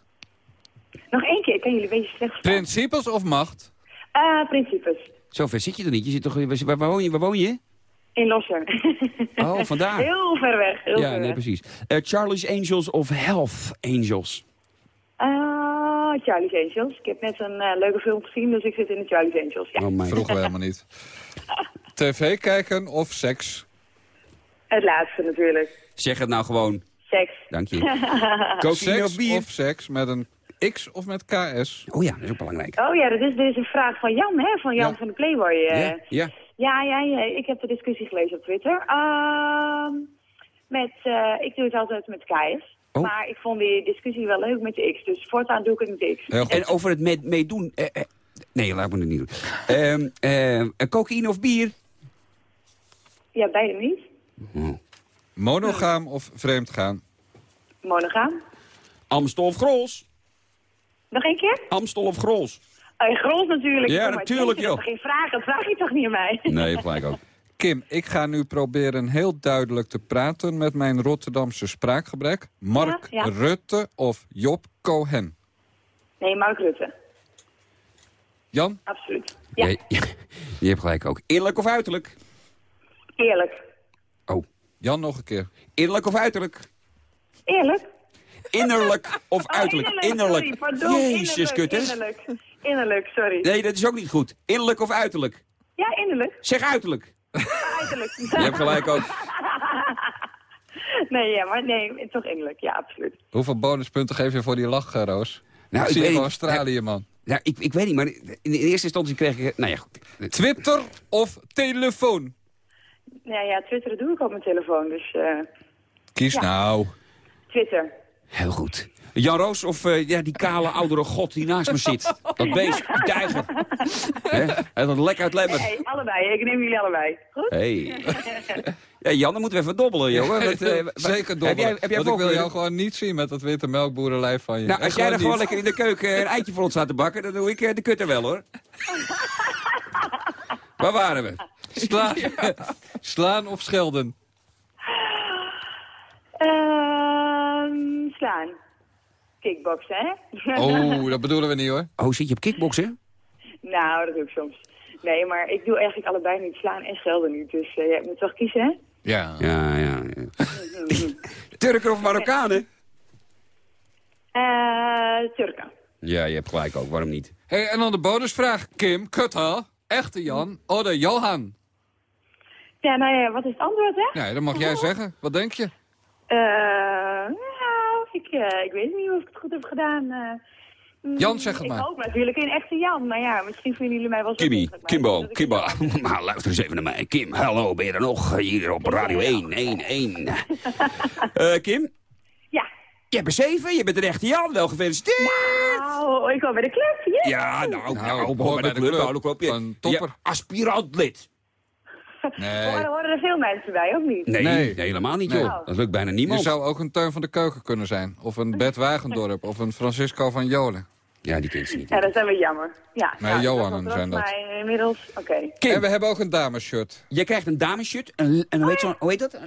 nog één keer. Ik kan jullie een beetje slecht verstaan. Principes of macht? Eh, principes. Zover zit je er niet. Je zit toch, waar, waar, woon je? Waar woon je? In Losser. Oh, vandaar. Heel ver weg. Heel Ja, ver nee, weg. precies. Eh, Charlie's Angels of Health Angels? Ah, Charlie's Angels. Ik heb net een eh, leuke film gezien, dus ik zit in de Charlie's Angels. Ja. Oh, mijn. Vroegen we helemaal niet. TV kijken of seks? Het laatste natuurlijk. Zeg het nou gewoon. Seks. Dank je. Of Seks bier? of seks met een X of met KS? Oh ja, dat is ook belangrijk. Oh ja, dat is dus een vraag van Jan, hè? Van Jan Ja. van de Playboy. eh. Ja, ja. Ja, ja, ja, ik heb de discussie gelezen op Twitter. Ehm, met, eh, ik doe het altijd met KS. Oh. Maar ik vond die discussie wel leuk met de X. Dus voortaan doe ik het met de X. Heel goed. En over het mee- meedoen... eh, eh, nee, laat me het niet doen. Ehm eh, cocaïne of bier? Ja, beide niet. Monogaam of vreemd gaan? Monogaam. Amstel of Grols? Nog één keer? Amstel of Grols? Uh, Grols natuurlijk. Ja, maar, natuurlijk, joh. geen vraag? Dat vraag je toch niet aan mij? Nee, je hebt gelijk ook. Kim, ik ga nu proberen heel duidelijk te praten met mijn Rotterdamse spraakgebrek. Mark Ja, ja. Rutte of Job Cohen? Nee, Mark Rutte. Jan? Absoluut. Ja, Je, je hebt gelijk ook. Innerlijk of uiterlijk? eerlijk. Oh. Jan nog een keer. Innerlijk of uiterlijk? Eerlijk? Innerlijk of Oh, uiterlijk? innerlijk. Sorry, pardon. Jezus, innerlijk. Innerlijk. Innerlijk, sorry. Nee, dat is ook niet goed. Innerlijk of uiterlijk? Ja, innerlijk. Zeg uiterlijk. Uiterlijk. Je hebt gelijk ook. Nee, ja, maar nee, toch innerlijk. Ja, absoluut. Hoeveel bonuspunten geef je voor die lach, eh, Roos? Nou, ik zie je. Australië, man. Ja, ik, ik weet niet, maar in de eerste instantie kreeg ik... Nou ja, goed. Twitter of telefoon? Ja, ja, twitteren doe ik op mijn telefoon, dus eh, Kies Ja. nou. Twitter. Heel goed. Jan Roos of eh, ja, die kale oudere god die naast me zit. Dat beest, die tijger. Hè? Hij had lek uit lemmer. Allebei. Ik neem jullie allebei. Goed? Hey. Ja, Jan, dan moeten we even dobbelen, jongen. Eh, Zeker dobbelen. Heb jij, heb jij Want ik wil jou gewoon niet zien met dat witte melkboerenlijf van je. Nou, als jij er gewoon lekker in de keuken een eitje voor ons staat te bakken... dan doe ik de kutter wel, hoor. Waar waren we? Slaan. Slaan of schelden? Ehm, slaan. Kickboksen, hè? Oh, dat bedoelen we niet hoor. Oh, zit je op kickboksen? nou, dat doe ik soms. Nee, maar ik doe eigenlijk allebei niet slaan en schelden niet. Dus eh, jij moet toch kiezen, hè? Ja. Ja, ja. ja. Turken of Marokkanen? Eh, Turken. Ja, je hebt gelijk ook. Waarom niet? Hey, en dan de bonusvraag. Kim, Kutter, echte Jan, oder Johan? Ja, nou ja, wat is het antwoord, hè? Nee, dat mag jij zeggen. Wat denk je? Eh, nou, ik, eh, ik weet niet of ik het goed heb gedaan. eh. Mm, Jan, zeg het ik maar. hoop natuurlijk een echte Jan. Maar ja, misschien vinden jullie mij wel zo... Kimmy, Kimbo, ik ik Kimba. Maar luister eens even naar mij. Kim, hallo, ben je er nog? Hier op Radio 1, 1, 1. Eh, Kim? Ja. Je bent zeven, je bent een echte Jan. Wel gefeliciteerd. Nou, ik hoor bij de club. Ja, nou, nou, Nou, behoor bij de club. Van topper. Ja, aspirant lid. Nee. Horen, horen er veel mensen bij, of niet? Nee, Nee. nee, helemaal niet, Nee. joh. Dat lukt bijna Je niemand. zou ook een Teun van de Keuken kunnen zijn. Of een Bert Wagendorp. Of een Francisco van Jolen. Ja, die kent ze niet. Ja, dat zijn we jammer. Ja, Nee, nou, Johannen dat zijn dat. Maar inmiddels, oké. En we hebben ook een damesshirt. Jij krijgt een damesshirt. Een, een, hoe, heet zo, hoe heet dat?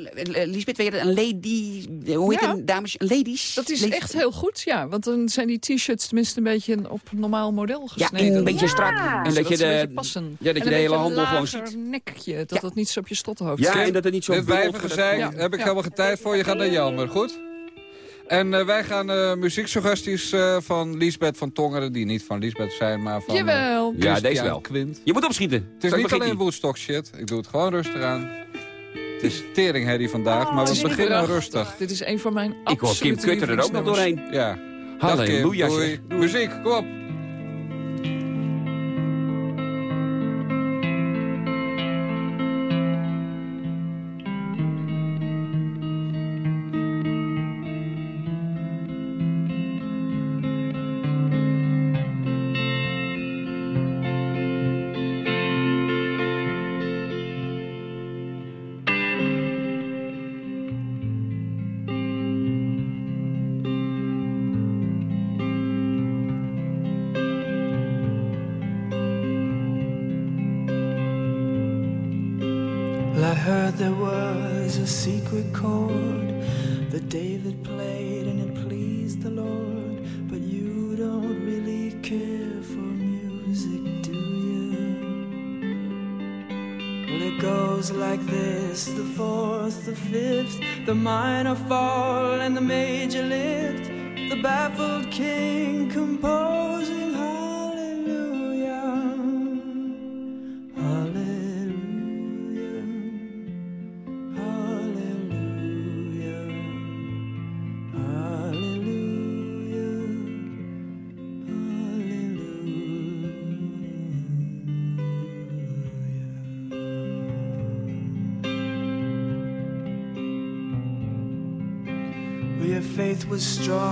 Lisbeth, weet je dat? Een lady... Hoe heet Ja. een dames... Een ladies? Dat is Ladies- echt heel goed, ja. Want dan zijn die t-shirts tenminste een beetje op normaal model Ja, gesneden. een beetje strak. Ja. En dat je de... passen. Ja, dat je de hele handel gewoon ziet. nekje, dat Ja. het niet zo op je stottenhoofd Ja, zit. en dat het niet zo Dit wijvengezeik Ja. heb ik Ja. helemaal geen tijd voor. Je gaat naar Jelmer, goed? En eh, wij gaan eh muzieksuggesties eh, van Liesbeth van Tongeren... die niet van Liesbeth zijn, maar van... Jawel. Ja, deze wel. Quint. Je moet opschieten. Het is niet alleen. Woodstock shit. Ik doe het gewoon rustig aan. Het is teringherrie vandaag, maar Het we beginnen rustig. Dit is een van mijn Ik hoor Kim absolute Kutter er ook nog doorheen. Ja. Halleluja. Muziek, kom op. baffled king composing hallelujah. Hallelujah. Hallelujah. Well, your faith was strong,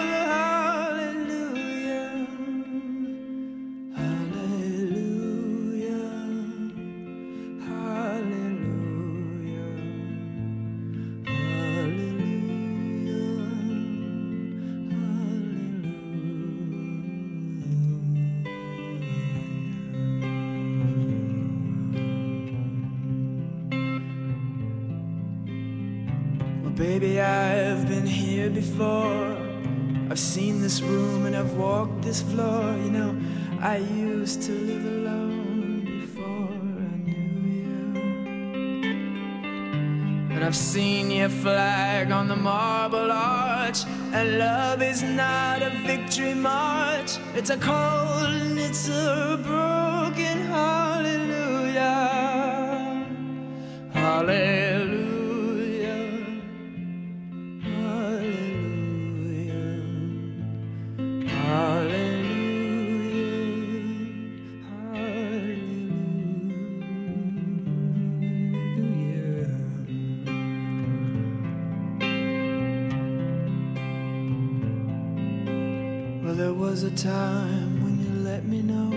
love is not a victory march, it's a cold and it's a broken was a time when you let me know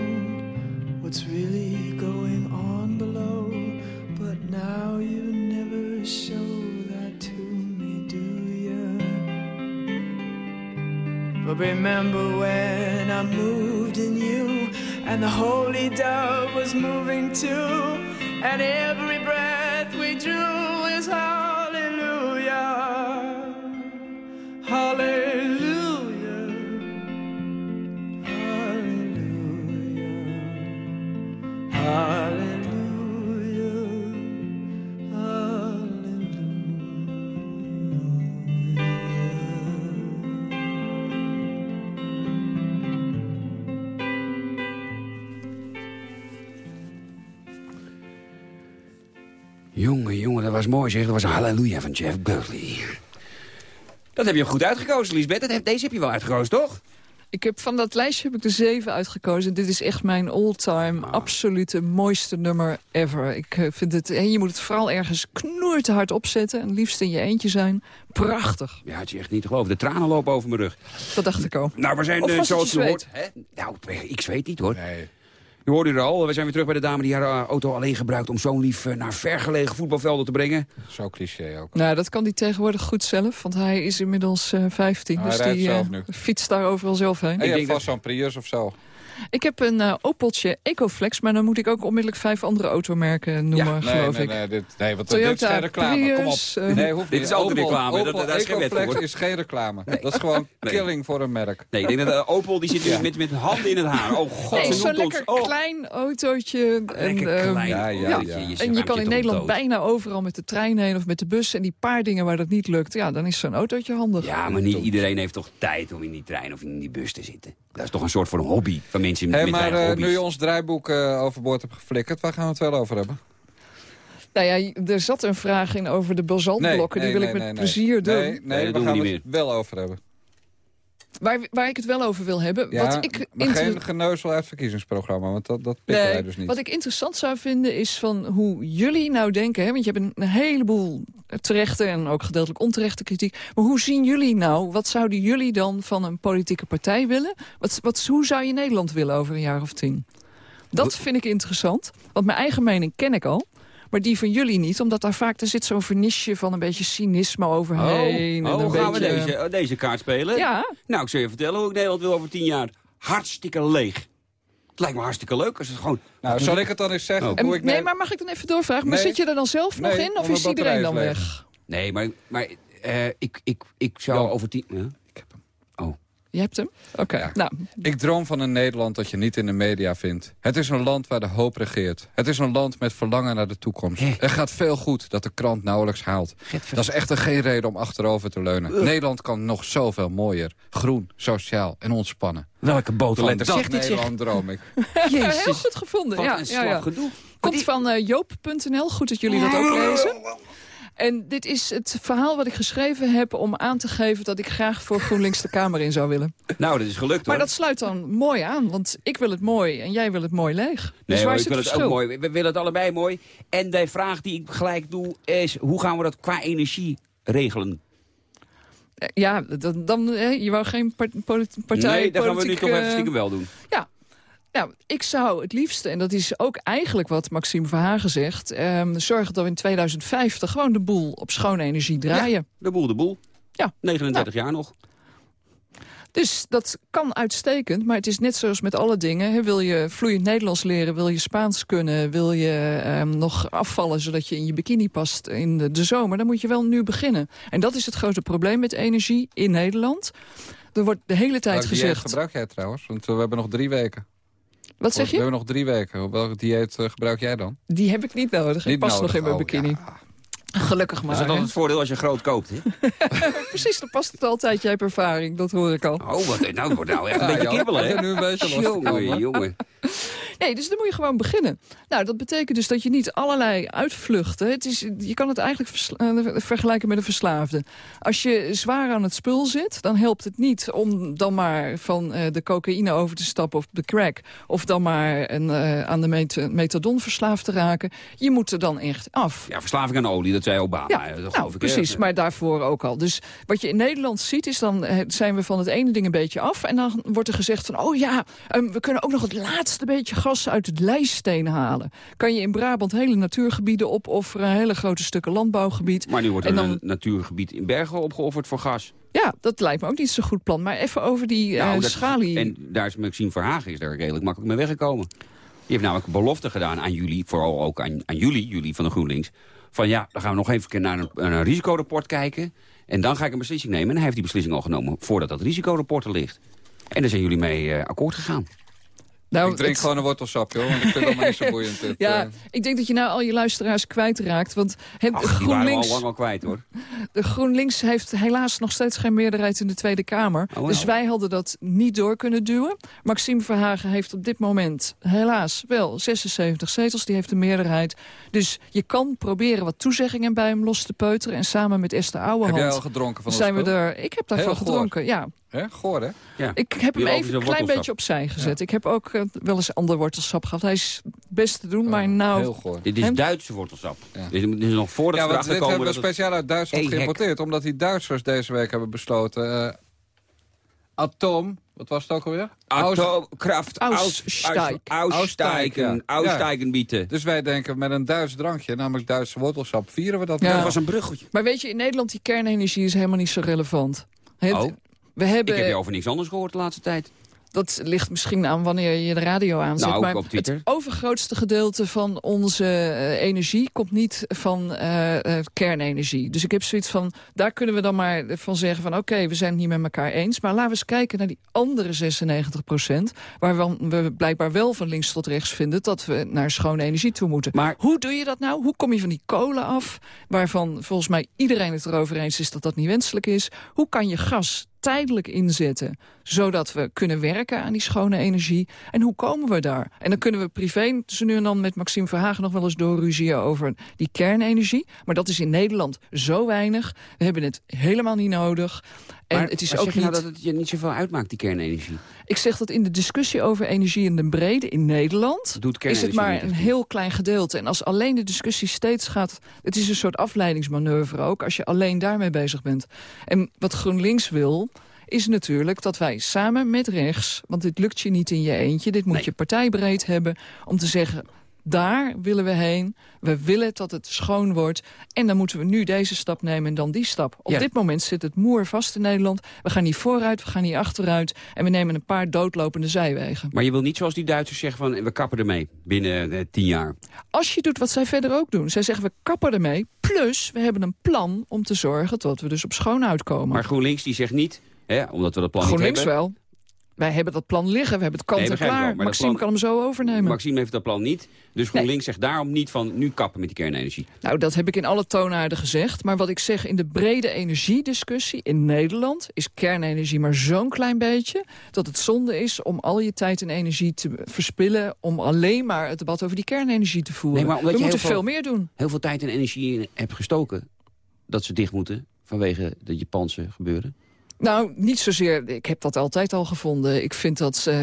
what's really going on below, but now you never show that to me, do you? But remember when I moved in you, and the holy dove was moving too, and every was mooi zeg. Dat was een halleluja van Jeff Buckley. Dat heb je goed uitgekozen, Lisbeth. Dat heb, deze heb je wel uitgekozen, toch? Ik heb van dat lijstje heb ik er zeven uitgekozen. Dit is echt mijn all-time absolute mooiste nummer ever. Ik eh, vind het, en je moet het vooral ergens knoerd hard opzetten. En liefst in je eentje zijn. Prachtig. Ja, het is echt niet te geloven. De tranen lopen over mijn rug. Dat dacht ik ook. Nou, we zijn Of eh, zoals je hoort... Hè? Nou, ik zweet niet, hoor. U hoorde er al. We zijn weer terug bij de dame die haar eh, auto alleen gebruikt... om zo'n lief eh, naar vergelegen voetbalvelden te brengen. Zo cliché ook. Nou, dat kan hij tegenwoordig goed zelf. Want hij is inmiddels eh 15. Hij dus rijdt die zelf nu. fietst daar overal zelf heen. En je hebt vast zo'n Prius of zo. Ik heb een eh, Opeltje Ecoflex, maar dan moet ik ook onmiddellijk vijf andere automerken noemen, nee, geloof nee, ik. nee, dit, nee, want Toyota dit is geen reclame. Kom op. Eh, nee, hoeft Dit niet. is altijd Opel- reclame, dat- daar is Ecoflex is geen reclame. Dat is gewoon Nee. killing voor een merk. Nee, ik denk dat eh, Opel die zit nu met, met handen in het haar. Oh god, Nee, zo'n lekker Oh, klein autootje. En, lekker ehm, klein ja, ja, En je kan in Nederland bijna overal met de trein heen of met de bus. En die paar dingen waar dat niet lukt, ja, dan is zo'n autootje handig. Ja, maar niet iedereen heeft toch tijd om in die trein of in die bus te zitten. Dat is toch een soort van hobby van mensen Hé, met maar weinig eh, nu je ons draaiboek eh, overboord hebt geflikkerd, waar gaan we het wel over hebben? Nou ja, er zat een vraag in over de basaltblokken. die wil ik met plezier doen. Nee, nee, daar gaan niet we het wel over hebben. Waar, waar ik het wel over wil hebben... Ja, wat ik maar geen geneuzel uit verkiezingsprogramma, want dat, dat pikken wij dus niet. Wat ik interessant zou vinden is van hoe jullie nou denken... Hè, want je hebt een, een heleboel terechte en ook gedeeltelijk onterechte kritiek... maar hoe zien jullie nou, wat zouden jullie dan van een politieke partij willen? Wat, wat, hoe zou je Nederland willen over een jaar of tien? Dat vind ik interessant, want mijn eigen mening ken ik al... Maar die van jullie niet, omdat daar vaak er zit zo'n vernisje van een beetje cynisme overheen. Oh, en oh, een gaan we deze, oh, deze kaart spelen? Ja. Nou, ik zal je vertellen hoe ik Nederland wil over tien jaar. Hartstikke leeg. Het lijkt me hartstikke leuk als het gewoon... Nou, zal ik het dan eens zeggen? Oh. En- Hoe ik nee, ne- maar mag ik dan even doorvragen? Maar zit je er dan zelf nog in, of is iedereen dan weg? Nee, maar, maar eh, ik, ik, ik zou over tien... Ja? Je hebt hem? Oké, nou, Ik droom van een Nederland dat je niet in de media vindt. Het is een land waar de hoop regeert. Het is een land met verlangen naar de toekomst. Er gaat veel goed dat de krant nauwelijks haalt. Dat is echter geen reden om achterover te leunen. Nederland kan nog zoveel mooier. Groen, sociaal en ontspannen. Welke boterham Van zegt? Nederland droom ik. heel goed gevonden. Wat ja, een ja. Komt van eh, joop.nl, goed dat jullie dat ook lezen. En dit is het verhaal wat ik geschreven heb om aan te geven... dat ik graag voor GroenLinks de Kamer in zou willen. Nou, dat is gelukt Maar hoor. dat sluit dan mooi aan, want ik wil het mooi en jij wil het mooi leeg. Dus Nee, waar hoor, is ik wil het het ook mooi. We willen het allebei mooi. En de vraag die ik gelijk doe is... hoe gaan we dat qua energie regelen? Eh, Ja, dan, dan, je wou geen partij... nee, dat gaan we nu toch even eh, stiekem wel doen. Ja. Nou, ik zou het liefste, en dat is ook eigenlijk wat Maxime Verhagen zegt... ehm, zorgen dat we in 2050 gewoon de boel op schone energie draaien. De boel, de boel. Ja. 39 jaar nog. Dus dat kan uitstekend, maar het is net zoals met alle dingen. hè. Wil je vloeiend Nederlands leren, wil je Spaans kunnen... wil je ehm, nog afvallen zodat je in je bikini past in de, de zomer... dan moet je wel nu beginnen. En dat is het grote probleem met energie in Nederland. Er wordt de hele tijd gezegd... gebruik jij trouwens? Want we hebben nog drie weken. Wat zeg We je? hebben nog drie weken. Welk dieet eh, gebruik jij dan? Die heb ik niet nodig. ik Niet pas nog nodig. in mijn Oh, bikini. Gelukkig maar. Dat is het voordeel als je groot koopt. Hè? Precies, dan past het altijd. Jij hebt ervaring, dat hoor ik al. Oh, wat, nou wordt nou echt een beetje kibbelen, hè? nu een beetje Jongen, jongen. Nee, dus dan moet je gewoon beginnen. Nou, dat betekent dus dat je niet allerlei uitvluchten... Het is, je kan het eigenlijk eh, vergelijken met een verslaafde. Als je zwaar aan het spul zit, dan helpt het niet... om dan maar van eh, de cocaïne over te stappen of de crack... of dan maar een, eh, aan de met methadon verslaafd te raken. Je moet er dan echt af. Ja, verslaving aan olie, dat zei Obama. Ja, dat nou, ik, precies, maar daarvoor ook al. Dus wat je in Nederland ziet, is dan eh, zijn we van het ene ding een beetje af. En dan wordt er gezegd van, oh ja, ehm, we kunnen ook nog het laatste beetje gas uit het lijststeen halen. Kan je in Brabant hele natuurgebieden opofferen, hele grote stukken landbouwgebied. Maar nu wordt er en dan, een natuurgebied in Bergen opgeofferd voor gas. Ja, dat lijkt me ook niet zo'n goed plan. Maar even over die eh Nou, dat- schalie. En daar is Maxime Verhagen is daar redelijk makkelijk mee weggekomen heeft namelijk belofte gedaan aan jullie, vooral ook aan, aan jullie, jullie van de GroenLinks... van ja, dan gaan we nog even naar een, risicoreport een risicorapport kijken... en dan ga ik een beslissing nemen. En hij heeft die beslissing al genomen voordat dat risicorapport er ligt. En daar zijn jullie mee eh, akkoord gegaan. Nou, ik drink het- gewoon een wortelsap, joh. Want ik vind het allemaal niet zo boeiend. Ja, eh. ik denk dat je nou al je luisteraars kwijtraakt. Want het Ach, die waren we al GroenLinks... lang al kwijt hoor. De GroenLinks heeft helaas nog steeds geen meerderheid in de Tweede Kamer. Oh, dus wij hadden dat niet door kunnen duwen. Maxime Verhagen heeft op dit moment helaas wel 76 zetels. Die heeft een meerderheid. Dus je kan proberen wat toezeggingen bij hem los te peuteren. En samen met Esther Ouwehand... Heb jij al gedronken van dat zijn we er. Ik heb daarvan gedronken, ja. Hè? Goor, hè? Ja. Ik heb hem even een klein beetje opzij gezet. Ik heb ook eh, wel eens ander wortelsap gehad. Hij is best te doen, maar nou... Oh, Heel goor. Dit is? Duitse wortelsap. Dus dit is nog voordat Ja, we want dit hebben we speciaal uit Duitsland geïmporteerd. Omdat die Duitsers deze week hebben besloten... eh atoom, wat was het ook alweer? Aussteigen. ja. Aussteigen bieten. Dus wij denken met een Duits drankje, namelijk Duitse wortelsap, vieren we dat. Ja. Dat was een bruggetje. Maar weet je, in Nederland die kernenergie is helemaal niet zo relevant. Het- Oh. We hebben, Ik heb je over niks anders gehoord de laatste tijd. Dat ligt misschien aan wanneer je de radio aanzet. Nou, maar op Twitter. het overgrootste gedeelte van onze eh, energie komt niet van eh, eh, kernenergie. Dus ik heb zoiets van, daar kunnen we dan maar van zeggen van... oké, we zijn het niet met elkaar eens. Maar laten we eens kijken naar die andere 96 procent... waarvan we blijkbaar wel van links tot rechts vinden... dat we naar schone energie toe moeten. Maar- hoe doe je dat nou? Hoe kom je van die kolen af? Waarvan volgens mij iedereen het erover eens is dat dat niet wenselijk is. Hoe kan je gas tijdelijk inzetten... zodat we kunnen werken aan die schone energie. En hoe komen we daar? En dan kunnen we privé tussen nu en dan met Maxime Verhagen... nog wel eens doorruzien over die kernenergie. Maar dat is in Nederland zo weinig. We hebben het helemaal niet nodig. En Maar het is ook zeg je nou niet... dat het je niet zoveel uitmaakt, die kernenergie? Ik zeg dat in de discussie over energie in de brede in Nederland... Doet is het maar een heel klein gedeelte. En als alleen de discussie steeds gaat... Het is een soort afleidingsmanoeuvre ook, als je alleen daarmee bezig bent. En wat GroenLinks wil is natuurlijk dat wij samen met rechts... want dit lukt je niet in je eentje, dit moet je partijbreed hebben... om te zeggen, daar willen we heen. We willen dat het schoon wordt. En dan moeten we nu deze stap nemen en dan die stap. Op Ja. dit moment zit het moer vast in Nederland. We gaan niet vooruit, we gaan niet achteruit. En we nemen een paar doodlopende zijwegen. Maar je wil niet zoals die Duitsers zeggen van we kappen ermee binnen eh, tien jaar. Als je doet wat zij verder ook doen. Zij zeggen we kappen ermee. Plus we hebben een plan om te zorgen dat we dus op schoon uitkomen. Maar GroenLinks die zegt niet, hè, omdat we dat plan GroenLinks niet hebben. wel. Wij hebben dat plan liggen, we hebben het kant en klaar. wel, Maxime plan- kan hem zo overnemen. Maxime heeft dat plan niet. Dus GroenLinks zegt daarom niet van nu kappen met die kernenergie. Nou, dat heb ik in alle toonaarden gezegd. Maar wat ik zeg in de brede energiediscussie in Nederland... is kernenergie maar zo'n klein beetje... dat het zonde is om al je tijd en energie te verspillen... om alleen maar het debat over die kernenergie te voeren. Nee, We je moeten veel meer doen. Heel veel tijd en energie in hebt gestoken dat ze dicht moeten vanwege de Japanse gebeuren. Nou, niet zozeer. Ik heb dat altijd al gevonden. Ik vind dat, eh,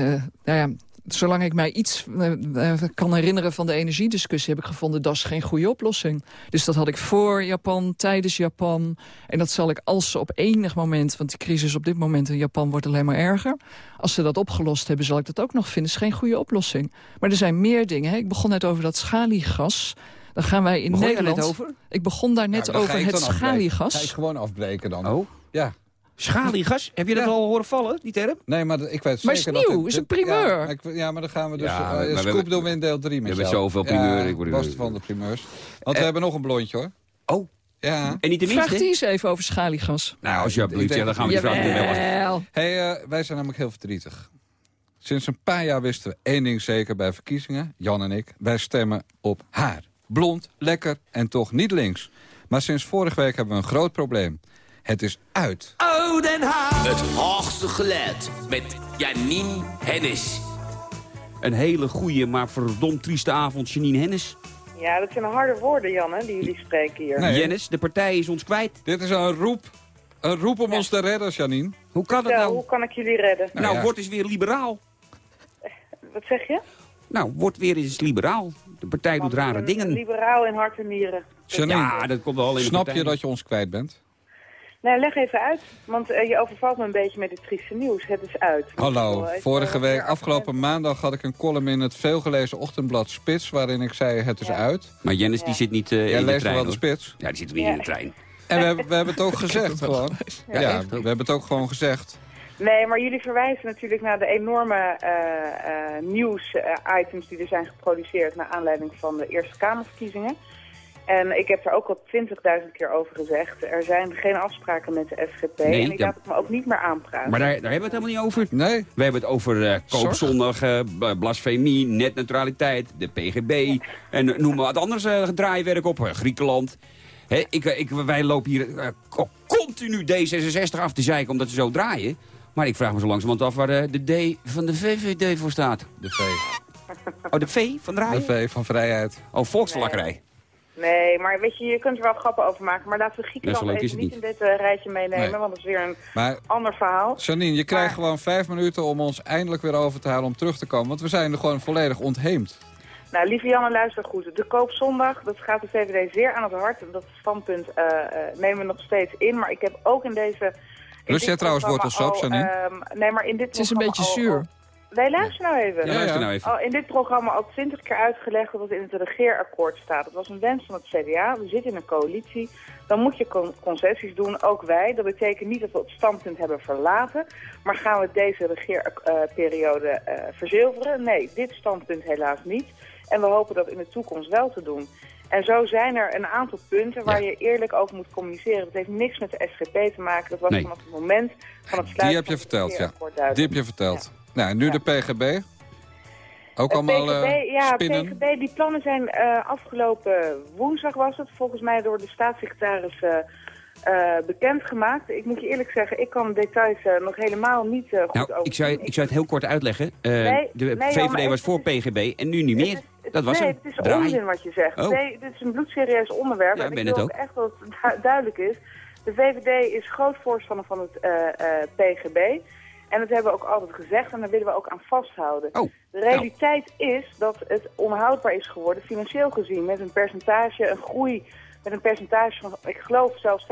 nou ja, zolang ik mij iets eh, eh, kan herinneren van de energiediscussie... heb ik gevonden, dat is geen goede oplossing. Dus dat had ik voor Japan, tijdens Japan. En dat zal ik als ze op enig moment... want die crisis op dit moment in Japan wordt alleen maar erger... als ze dat opgelost hebben, zal ik dat ook nog vinden. is geen goede oplossing. Maar er zijn meer dingen. Hè. Ik begon net over dat schaliegas... Dan gaan wij in Begon Nederland... net over? Ik begon daar net over ik het schaliegas. Ga ik gewoon afbreken dan. Oh? Ja. Schaliegas? Heb je dat Ja. al horen vallen, die term? Nee, maar ik weet Maar zeker is nieuw, dat... is een primeur. Ja, ik- ja, maar dan gaan we dus... Ja, maar we scoop hebben- doen we in deel 3 met we hebben zoveel primeuren, Ja, ik word van de primeurs. Want Eh. we hebben nog een blondje, hoor. Oh, Ja. en niet de Vraag minste? die eens even over schaliegas. Nou, als je alsjeblieft, ja, dan gaan we die vraag niet wel. Hey, eh, wij zijn namelijk heel verdrietig. Sinds een paar jaar wisten we één ding zeker bij verkiezingen. Jan en ik. Wij stemmen op haar. Blond, lekker en toch niet links. Maar sinds vorige week hebben we een groot probleem. Het is uit. Oh, Den Haag. Het hoogste geluid met Janine Hennis. Een hele goede, maar verdomd trieste avond, Janine Hennis. Ja, dat zijn harde woorden, Janne, die jullie spreken hier. Nee. Jennis, de partij is ons kwijt. Dit is een roep. Een roep om ons te redden, Janine. Hoe kan dat Vertel, nou? hoe kan ik jullie redden? Nou, ja. word eens weer liberaal. Wat zeg je? Nou, word weer eens liberaal. De partij doet rare dingen. Liberaal in hart en nieren. Janine, Ja, dat komt wel in de snap je dat je ons kwijt bent? Nou, leg even uit, want eh, je overvalt me een beetje met het trieste nieuws. Het is uit. Hallo, wil vorige even week, afgelopen maandag had ik een column in het veelgelezen ochtendblad Spits... waarin ik zei het is Ja. uit. Maar Jennis die zit niet eh, Jij in de leest trein. wel de. Spits. Ja, die zit weer Ja. in de trein. En we, hebben- we hebben het ook gezegd gewoon. Ja, we hebben het ook gewoon gezegd. Nee, maar jullie verwijzen natuurlijk naar de enorme eh, eh, nieuws-items die er zijn geproduceerd... naar aanleiding van de Eerste Kamerverkiezingen. En ik heb er ook al 20.000 keer over gezegd. Er zijn geen afspraken met de SGP. Nee, en ik laat het me ook niet meer aanpraten. Maar daar, daar hebben we het helemaal niet over. Nee, We hebben het over koopzondag, b- blasfemie, netneutraliteit, de PGB. En eh, noem maar wat anders eh, draaiwerk op, Griekenland. Hè, ik, ik, wij lopen hier eh, co- continu D66 af te zeiken omdat ze zo draaien. Maar ik vraag me zo langzamerhand af waar de D van de VVD voor staat. de V. Oh, de V van De draaien? V van vrijheid. Oh, volksverlakkerij. Nee, maar weet je, je kunt er wel grappen over maken. Maar laten we Griekenland is even niet in dit eh, rijtje meenemen. Nee. Want dat is weer een Maar ander verhaal. Janine, je krijgt Maar- gewoon vijf minuten om ons eindelijk weer over te halen om terug te komen. Want we zijn er gewoon volledig ontheemd. Nou, lieve Janne, luister goed. De koopzondag, dat gaat de VVD zeer aan het hart. Dat standpunt eh, eh, nemen we nog steeds in. Maar ik heb ook in deze... Lust jij trouwens wortelsap, al, Janine? ehm, nee, maar in dit Het is een beetje al- zuur. Al- Nee, luister nou even. Ja, luister nou even. Al in dit programma al twintig keer uitgelegd dat het in het regeerakkoord staat. Het was een wens van het CDA. We zitten in een coalitie. Dan moet je con- concessies doen, ook wij. Dat betekent niet dat we het standpunt hebben verlaten. Maar gaan we deze regeerperiode eh verzilveren? Nee, dit standpunt helaas niet. En we hopen dat in de toekomst wel te doen. En zo zijn er een aantal punten waar je eerlijk over moet communiceren. Dat heeft niks met de SGP te maken. Dat was Nee. vanaf het moment van het sluiten Die heb je verteld, ja. Die heb je verteld. Nou, en nu de PGB. Ook Het allemaal PGB, eh, ja, spinnen. PGB, die plannen zijn eh, afgelopen woensdag was het, volgens mij door de staatssecretaris eh, eh, bekendgemaakt. Ik moet je eerlijk zeggen, ik kan de details nog helemaal niet goed Nou, over. ik zou, ik zou het heel kort uitleggen. Eh, Nee, de nee, VVD was voor PGB en nu niet meer. Dat was nee, hem. het is Draai. onzin wat je zegt. Oh. Nee, dit is een bloedserieus onderwerp. Ja, en ben ik het ook. echt dat het du- duidelijk is. De VVD is groot voorstander van het eh, eh, PGB. En dat hebben we ook altijd gezegd en daar willen we ook aan vasthouden. Oh, De realiteit is dat het onhoudbaar is geworden, financieel gezien, met een percentage, een groei met een percentage van, ik geloof zelfs 25%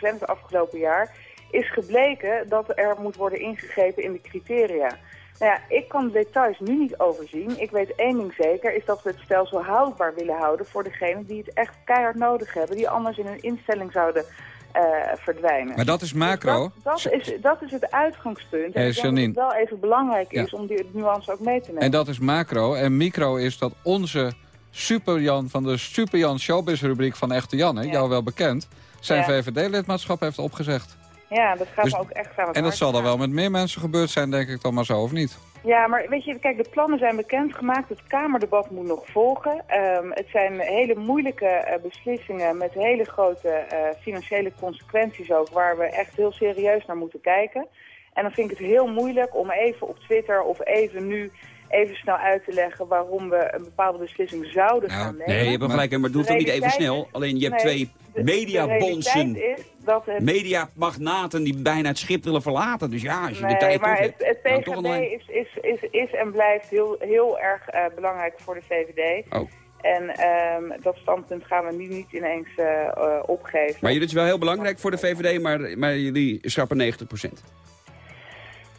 het afgelopen jaar, is gebleken dat er moet worden ingegrepen in de criteria. Nou ja, ik kan de details nu niet overzien. Ik weet één ding zeker, is dat we het stelsel houdbaar willen houden voor degenen die het echt keihard nodig hebben, die anders in hun instelling zouden eh, verdwijnen. Maar dat is macro. Dat, dat, is, dat is het uitgangspunt. En Hey, ik denk dat het wel even belangrijk Ja. is om die nuance ook mee te nemen. En dat is macro. En micro is dat onze Super Jan van de Super Jan Showbiz rubriek van Echte Janne, jou wel bekend, zijn Ja. VVD-lidmaatschap heeft opgezegd. Ja, dat gaat Dus- ook echt aan het En dat zal dan wel met meer mensen gebeurd zijn, denk ik dan maar zo, of niet? Ja, maar weet je, kijk, de plannen zijn bekendgemaakt. Het Kamerdebat moet nog volgen. Ehm, het zijn hele moeilijke eh, beslissingen met hele grote eh, financiële consequenties ook, waar we echt heel serieus naar moeten kijken. En dan vind ik het heel moeilijk om even op Twitter of even nu even snel uit te leggen waarom we een bepaalde beslissing zouden gaan nemen. Nee, je hebt wel gelijk, maar het De ook niet even snel. Alleen je hebt nee, twee de- mediabonzen, De realiteit is dat het mediamagnaten die bijna het schip willen verlaten. Dus ja, als je de tijd maar toch het, hebt, het dan toch een is, is, is, is en blijft heel, heel erg eh, belangrijk voor de VVD. Oh. En ehm, dat standpunt gaan we nu niet ineens eh, opgeven. Maar jullie is wel heel belangrijk voor de VVD, maar, maar jullie schrappen 90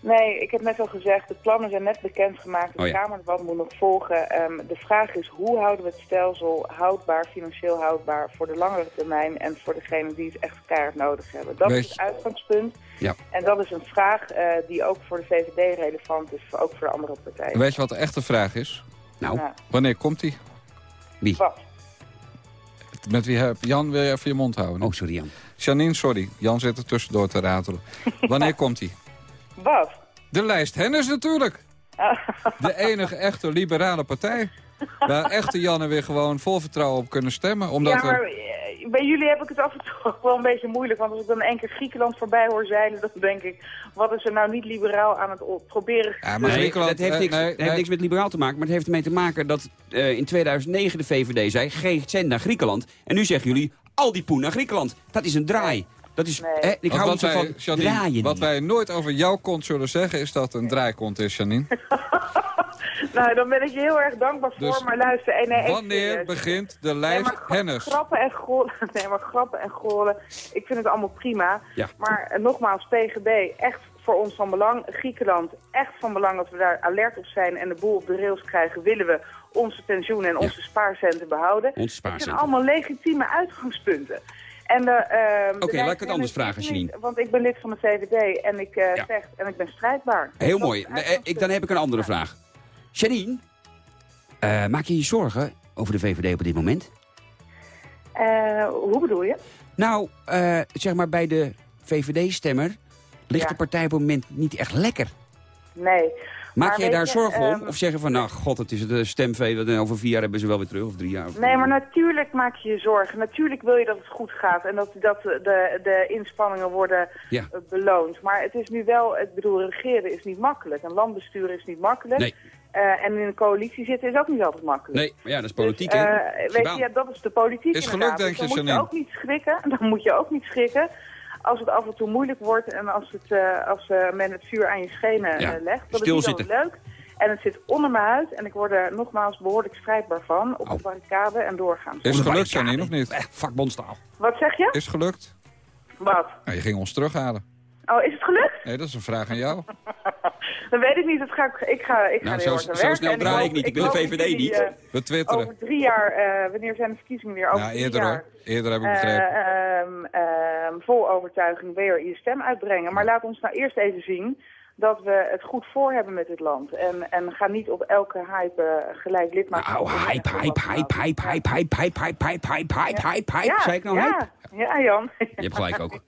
Nee, ik heb net al gezegd, de plannen zijn net bekendgemaakt. Het Oh ja. Kamerdebat moet nog volgen. Ehm, de vraag is, hoe houden we het stelsel houdbaar, financieel houdbaar... voor de langere termijn en voor degenen die het echt keihard nodig hebben. Dat Weet is het uitgangspunt. Ja. En dat is een vraag eh, die ook voor de VVD relevant is, ook voor de andere partijen. Weet je wat de echte vraag is? Nou, Ja. Wanneer komt hij? Wie? Wat? Met wie heb Jan, wil je even je mond houden? Oh, sorry Jan. Janine, sorry. Jan zit er tussendoor te ratelen. Wanneer komt hij? Wat? De lijst Hennis natuurlijk. De enige echte liberale partij. Waar echte Jannen weer gewoon vol vertrouwen op kunnen stemmen. Omdat ja, maar er... eh, bij jullie heb ik het af en toe ook wel een beetje moeilijk. Want als ik dan één keer Griekenland voorbij hoor zeilen, dan denk ik... wat is er nou niet liberaal aan het proberen... Ja, maar Nee, Griekenland... dat heeft, eh, niks, nee, dat nee. heeft niks met liberaal te maken, maar het heeft ermee te maken dat eh, in 2009 de VVD zei, geen cent naar Griekenland. En nu zeggen jullie, al die poen naar Griekenland. Dat is een draai. Dat is, hè, ik Want hou wat niet zo wij, van Janine, draaien. wat wij nooit over jouw kont zullen zeggen... is dat het een draaikont is, Janine. Nou, dan ben ik je heel erg dankbaar voor. Dus maar luister, eh, nee, echt Wanneer begint de Nee, lijst Hennis? Grappen en grollen, nee, maar grappen en grollen, ik vind het allemaal prima. Ja. Maar eh, nogmaals, PGB, echt voor ons van belang. Griekenland, echt van belang dat we daar alert op zijn en de boel op de rails krijgen. Willen we onze pensioenen en onze spaarcenten behouden. Onze Het spaarcenten. zijn allemaal legitieme uitgangspunten. En de, ehm, Oké, laat ik het anders vragen, Janine. Want ik ben lid van de VVD en ik eh Ja. zeg, en ik ben strijdbaar. Heel mooi. eh, ik, dan heb ik een andere vraag. Janine, eh, maak je je zorgen over de VVD op dit moment? Eh, hoe bedoel je? Nou, eh, zeg maar bij de VVD-stemmer ligt Ja. de partij op het moment niet echt lekker. Nee. Maak jij daar je, zorgen om? ehm, Of zeggen van, nou god, het is de stemvee, en over vier jaar hebben ze wel weer terug, of drie jaar. of- Nee, maar natuurlijk maak je je zorgen. Natuurlijk wil je dat het goed gaat en dat, dat de, de inspanningen worden Ja. eh, beloond. Maar het is nu wel, ik bedoel, regeren is niet makkelijk. Een land besturen is niet makkelijk. Nee. Eh, en in een coalitie zitten is ook niet altijd makkelijk. Nee, maar ja, dat is Dus, politiek, eh, hè? weet je, ja, dat is de politiek Is inderdaad. denk Dus je, dan moet je ook niet schrikken. Dan moet je ook niet schrikken als het af en toe moeilijk wordt en als, het, eh, als eh, men het vuur aan je schenen Ja, eh, legt. Dat is niet leuk. En het zit onder mijn huid en ik word er nogmaals behoorlijk strijdbaar van op Oh. de barricade en doorgaan. Is het gelukt, Janine, of niet? Eh, vakbondstaal. Wat zeg je? Is het gelukt? Wat? Nou, je ging ons terughalen. Oh, is het gelukt? Nee, dat is een vraag aan jou. Dan weet ik niet. Dat ga ik, ik ga, ik ga Nou, er zo- zo snel draai ik niet. Ik wil de VVD dat niet. eh, We twitteren. over drie jaar, eh, wanneer zijn de verkiezingen weer? Over Nou, drie eerder jaar. hoor. Eerder heb ik eh, begrepen. ehm, ehm, vol overtuiging weer je stem uitbrengen. Maar laat ons nou eerst even zien dat we het goed voor hebben met dit land. En, en ga niet op elke hype eh, gelijk lidmaatschap. Nou, hype, hype, hype, hype, hype, hype, hype, hype, hype, hype, hype, hype, hype. Ja, Zei ik nou ja, hype? Ja, Jan. Je hebt gelijk ook.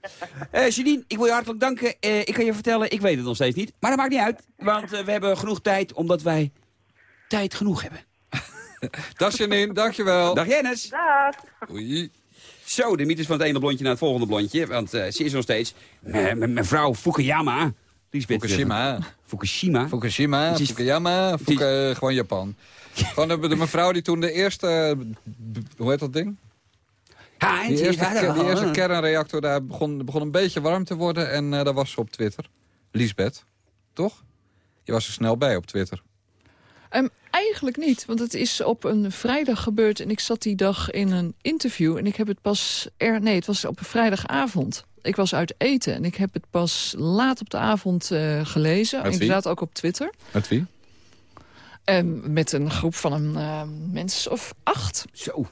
Eh Janine, ik wil je hartelijk danken. Eh, ik kan je vertellen, ik weet het nog steeds niet. Maar dat maakt niet uit, want eh, we hebben genoeg tijd, omdat wij tijd genoeg hebben. Dag Janine, dankjewel. Dag Jennis. Dag. Oei. Zo, de mythes van het ene blondje naar het volgende blondje. Want eh, ze is nog steeds eh, me- mevrouw Fukuyama. Lisbeth, Fukushima. Fukushima. Fukushima, Fukuyama, Fuku, gewoon Japan. Gewoon de, de mevrouw die toen de eerste, hoe heet dat ding? Ha, Die eerste, ja, die eerste ja. kernreactor daar begon, begon een beetje warm te worden en eh daar was ze op Twitter. Lisbeth, toch? Je was er snel bij op Twitter. Ehm, eigenlijk niet, want het is op een vrijdag gebeurd... en ik zat die dag in een interview en ik heb het pas... Er, nee, het was op een vrijdagavond. Ik was uit eten en ik heb het pas laat op de avond eh, gelezen. Inderdaad ook op Twitter. Met wie? En met een groep van een eh, mens of acht. Zo.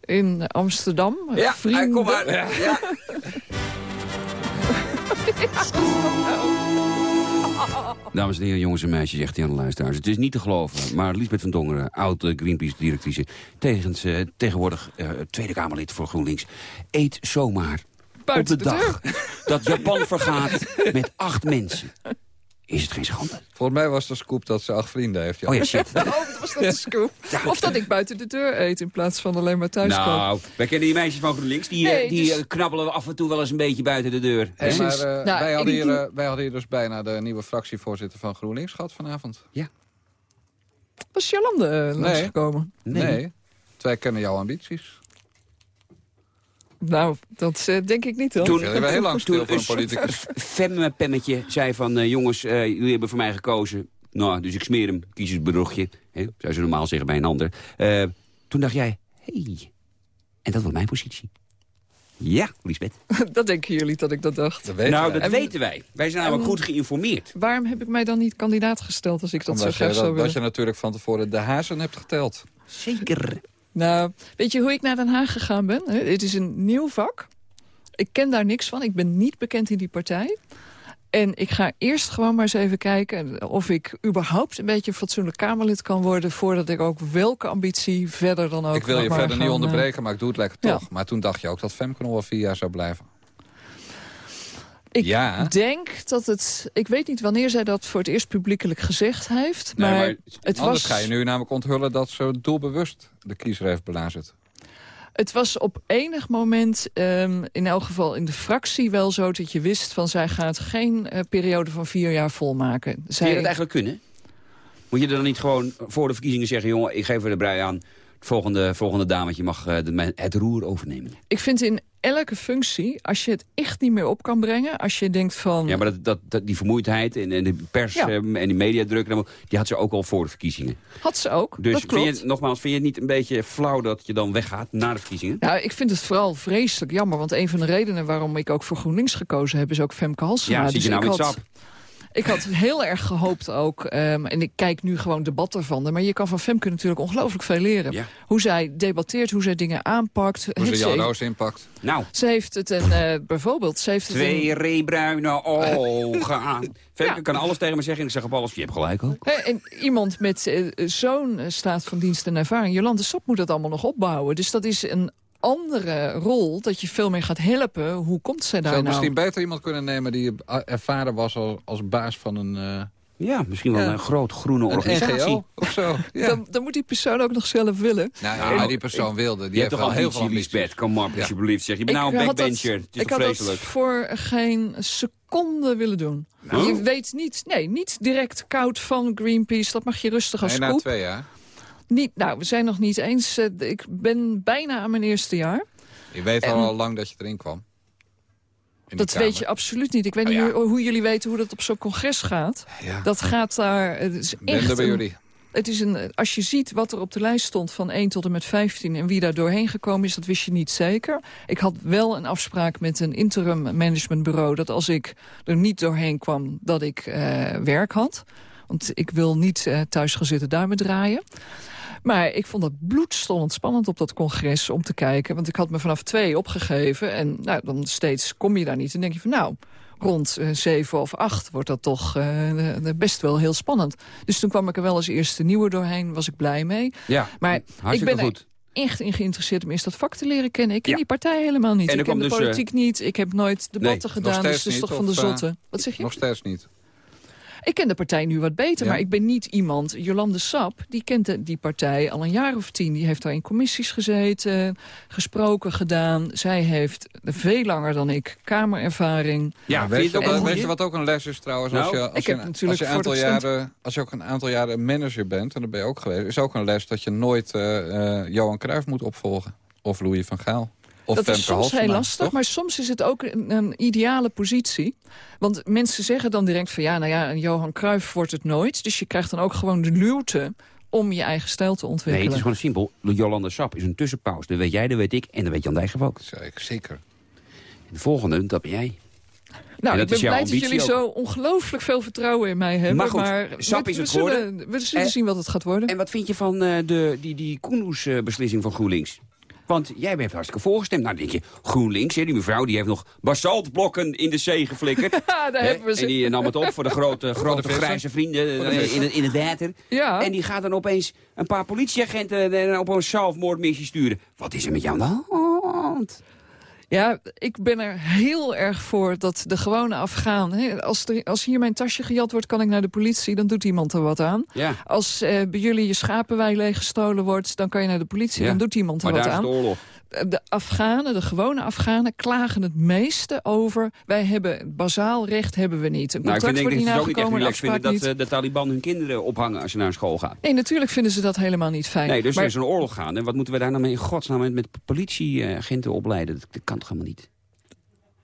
In Amsterdam. Ja, Vrienden. kom maar. Ja. Ja. Dames en heren, jongens en meisjes, zegt hij aan de luisteraars. Het is niet te geloven, maar Lisbeth van Dongeren, oud-Greenpeace-directrice... tegens, eh, tegenwoordig eh, Tweede Kamerlid voor GroenLinks... eet zomaar Buiten op de, de dag dat Japan vergaat met acht mensen. Is het geen schande? Volgens mij was de scoop dat ze acht vrienden heeft. Oh ja, shit. Oh, dat was dat de scoop. Of dat ik buiten de deur eet in plaats van alleen maar thuis. Nou, wij kennen die meisjes van GroenLinks. Die, eh, Nee, die dus- eh, knabbelen af en toe wel eens een beetje buiten de deur. Hey, maar, eh, Nou, wij, hadden hier, wij hadden hier dus bijna de nieuwe fractievoorzitter van GroenLinks gehad vanavond. Was Jolande eh, langsgekomen? Nee. Wij kennen jouw ambities. Nou, dat eh, denk ik niet hoor. Toen, hebben heel lang stil voor een politicus. Femme-pemmetje zei van... eh, jongens, eh, jullie hebben voor mij gekozen. Nou, dus ik smeer hem, kiezersbedrogje. Hè, zou ze normaal zeggen bij een ander. Eh, toen dacht jij, hey, en dat was mijn positie. Ja, Lisbeth. dat denken jullie dat ik dat dacht. Dat weten nou, wij. dat weten wij. Wij zijn namelijk goed geïnformeerd. Waarom heb ik mij dan niet kandidaat gesteld als ik dat Omdat zo graag zou dat, willen? dat je natuurlijk van tevoren de hazen hebt geteld. Zeker. Nou, weet je hoe ik naar Den Haag gegaan ben? Het is een nieuw vak. Ik ken daar niks van. Ik ben niet bekend in die partij. En ik ga eerst gewoon maar eens even kijken of ik überhaupt een beetje een fatsoenlijk Kamerlid kan worden... voordat ik ook welke ambitie verder dan ook ik wil je verder niet eh, onderbreken, maar ik doe het lekker ja. toch. Maar toen dacht je ook dat Femke nog wel vier jaar zou blijven. Ik Ja. denk dat het... Ik weet niet wanneer zij dat voor het eerst publiekelijk gezegd heeft. Nee, maar, maar het, Anders was, ga je nu namelijk onthullen dat ze doelbewust de kiezer heeft belazerd. het was op enig moment, ehm, in elk geval in de fractie wel zo... dat je wist van zij gaat geen eh, periode van vier jaar volmaken. Zou Zij, je dat eigenlijk kunnen? Moet je er dan niet gewoon voor de verkiezingen zeggen... jongen, ik geef er de brei aan. Het volgende, volgende dametje mag eh, het roer overnemen. Ik vind in elke functie, als je het echt niet meer op kan brengen... als je denkt van... Ja, maar dat, dat, dat- die vermoeidheid en, en de pers Ja. eh, en die mediadruk... die had ze ook al voor de verkiezingen. Had ze ook, Dus dat klopt. vind je, nogmaals, vind je het niet een beetje flauw dat je dan weggaat na de verkiezingen? Nou, ik vind het vooral vreselijk jammer. Want een van de redenen waarom ik ook voor GroenLinks gekozen heb... is ook Femke Halsema. Ja, Dus je nou ik had- sap? Ik had heel erg gehoopt ook, ehm, en ik kijk nu gewoon debat ervan... maar je kan van Femke natuurlijk ongelooflijk veel leren. Ja. Hoe zij debatteert, hoe zij dingen aanpakt. Hoe ze Heeft Jan Roos inpakt. Nou, Ze heeft het een, eh, bijvoorbeeld... Ze heeft het twee een, reebruine ogen. Femke Ja. kan alles tegen me zeggen en ik zeg op alles, je hebt gelijk ook. Hè, en iemand met eh, zo'n eh, staat van dienst en ervaring... Jolande Sap moet dat allemaal nog opbouwen. Dus dat is een andere rol, dat je veel meer gaat helpen. Hoe komt zij daar Zou nou? misschien beter iemand kunnen nemen die ervaren was als, als baas van een, eh, Ja, misschien wel Ja. een groot groene een organisatie. NGO of zo. Ja. Dan, dan moet die persoon ook nog zelf willen. Nou, ja, Nou, maar die persoon wilde. Die je heeft toch wel heel veel. Lisbeth? Kom maar, Ja. alsjeblieft. Zeg. Je bent nou een had dat- backbencher. Het is ik had dat voor geen seconde willen doen. Nou? Je weet niet, nee, niet direct koud van Greenpeace. Dat mag je rustig als Nee, na scoop. twee jaar. Niet, nou, we zijn nog niet eens. eh, ik ben bijna aan mijn eerste jaar. Je weet al, En- al lang dat je erin kwam. Dat Kamer. weet je absoluut niet. Ik weet Oh, niet hoe, hoe jullie weten hoe dat op zo'n congres gaat. Ja. Dat gaat daar... Het is echt bij een- jullie. Het is een, als je ziet wat er op de lijst stond van 1 tot en met 15... en wie daar doorheen gekomen is, dat wist je niet zeker. Ik had wel een afspraak met een interim managementbureau... dat als ik er niet doorheen kwam, dat ik eh, werk had. Want ik wil niet eh, thuis gaan zitten duimen draaien. Maar ik vond het bloedstollend spannend op dat congres om te kijken. Want ik had me vanaf twee opgegeven. En nou, dan steeds kom je daar niet. En denk je van nou, rond eh, zeven of acht wordt dat toch eh, eh, best wel heel spannend. Dus toen kwam ik er wel als eerste nieuwe doorheen. Was ik blij mee. Ja, Maar ik ben er goed. echt in geïnteresseerd om eerst dat vak te leren kennen. Ik ken Ja. die partij helemaal niet. En ik ken de dus, politiek niet. Ik heb nooit debatten gedaan. Dus het is niet, toch van de zotte. Wat zeg je? Nog steeds niet. Ik ken de partij nu wat beter, Ja. maar ik ben niet iemand... Jolande Sap, die kent de- die partij al een jaar of tien. Die heeft daar in commissies gezeten, gesproken, gedaan. Zij heeft veel langer dan ik kamerervaring. Ja, weet, je, En- wat- weet je wat ook een les is trouwens? Nou, als je, als ik je, heb een- natuurlijk als je, voor aantal jaren, als je ook een aantal jaren manager bent, en dat ben je ook geweest... is ook een les dat je nooit eh, eh, Johan Cruijff moet opvolgen. Of Louis van Gaal. Of dat Femke is soms heel lastig, toch? maar soms is het ook een, een ideale positie. Want mensen zeggen dan direct van ja, nou ja, een Johan Cruijff wordt het nooit. Dus je krijgt dan ook gewoon de luwte om je eigen stijl te Nee, ontwikkelen. het is gewoon simpel. Jolanda Sap is een tussenpauze. Dat weet jij, dat weet ik en dat weet Jan ook. Zeker. De volgende, dat ben jij. Nou, En ik ben blij dat jullie ook. zo ongelooflijk veel vertrouwen in mij hebben. Maar goed, maar Sap we, is we het zullen, geworden. We zullen En- zien wat het gaat worden. En wat vind je van eh, de, die, die Koenhoes-beslissing van GroenLinks? Want jij hebt hartstikke voorgestemd. Nou, dan denk je, GroenLinks, hè, die mevrouw die heeft nog basaltblokken in de zee geflikkerd. Ja, daar Hè, hebben we ze. En die nam het op voor de grote, grote vissen. grijze vrienden Voor de eh, in, het, in het water. Ja. En die gaat dan opeens een paar politieagenten eh, op een zelfmoordmissie sturen. Wat is er met jou aan de hand? Ja, ik ben er heel erg voor dat de gewone Afghaan... Hè, als, er, als hier mijn tasje gejat wordt, kan ik naar de politie. Dan doet iemand er wat aan. Ja. Als eh, bij jullie je schapenwei leeggestolen wordt... dan kan je naar de politie, Ja. dan doet iemand er Maar wat daar is aan. de oorlog. De Afghanen, de gewone Afghanen, klagen het meeste over... wij hebben bazaal recht, hebben we niet. Een Nou, ik contract vind denk wordt dat niet nagekomen, dat niet. eh, de Taliban hun kinderen ophangen als ze naar school gaan. Nee, natuurlijk vinden ze dat helemaal niet fijn. Nee, dus maar er is een oorlog gaan. En wat moeten we daar nou mee in godsnaam met, met politieagenten opleiden? Dat, dat kan toch helemaal niet?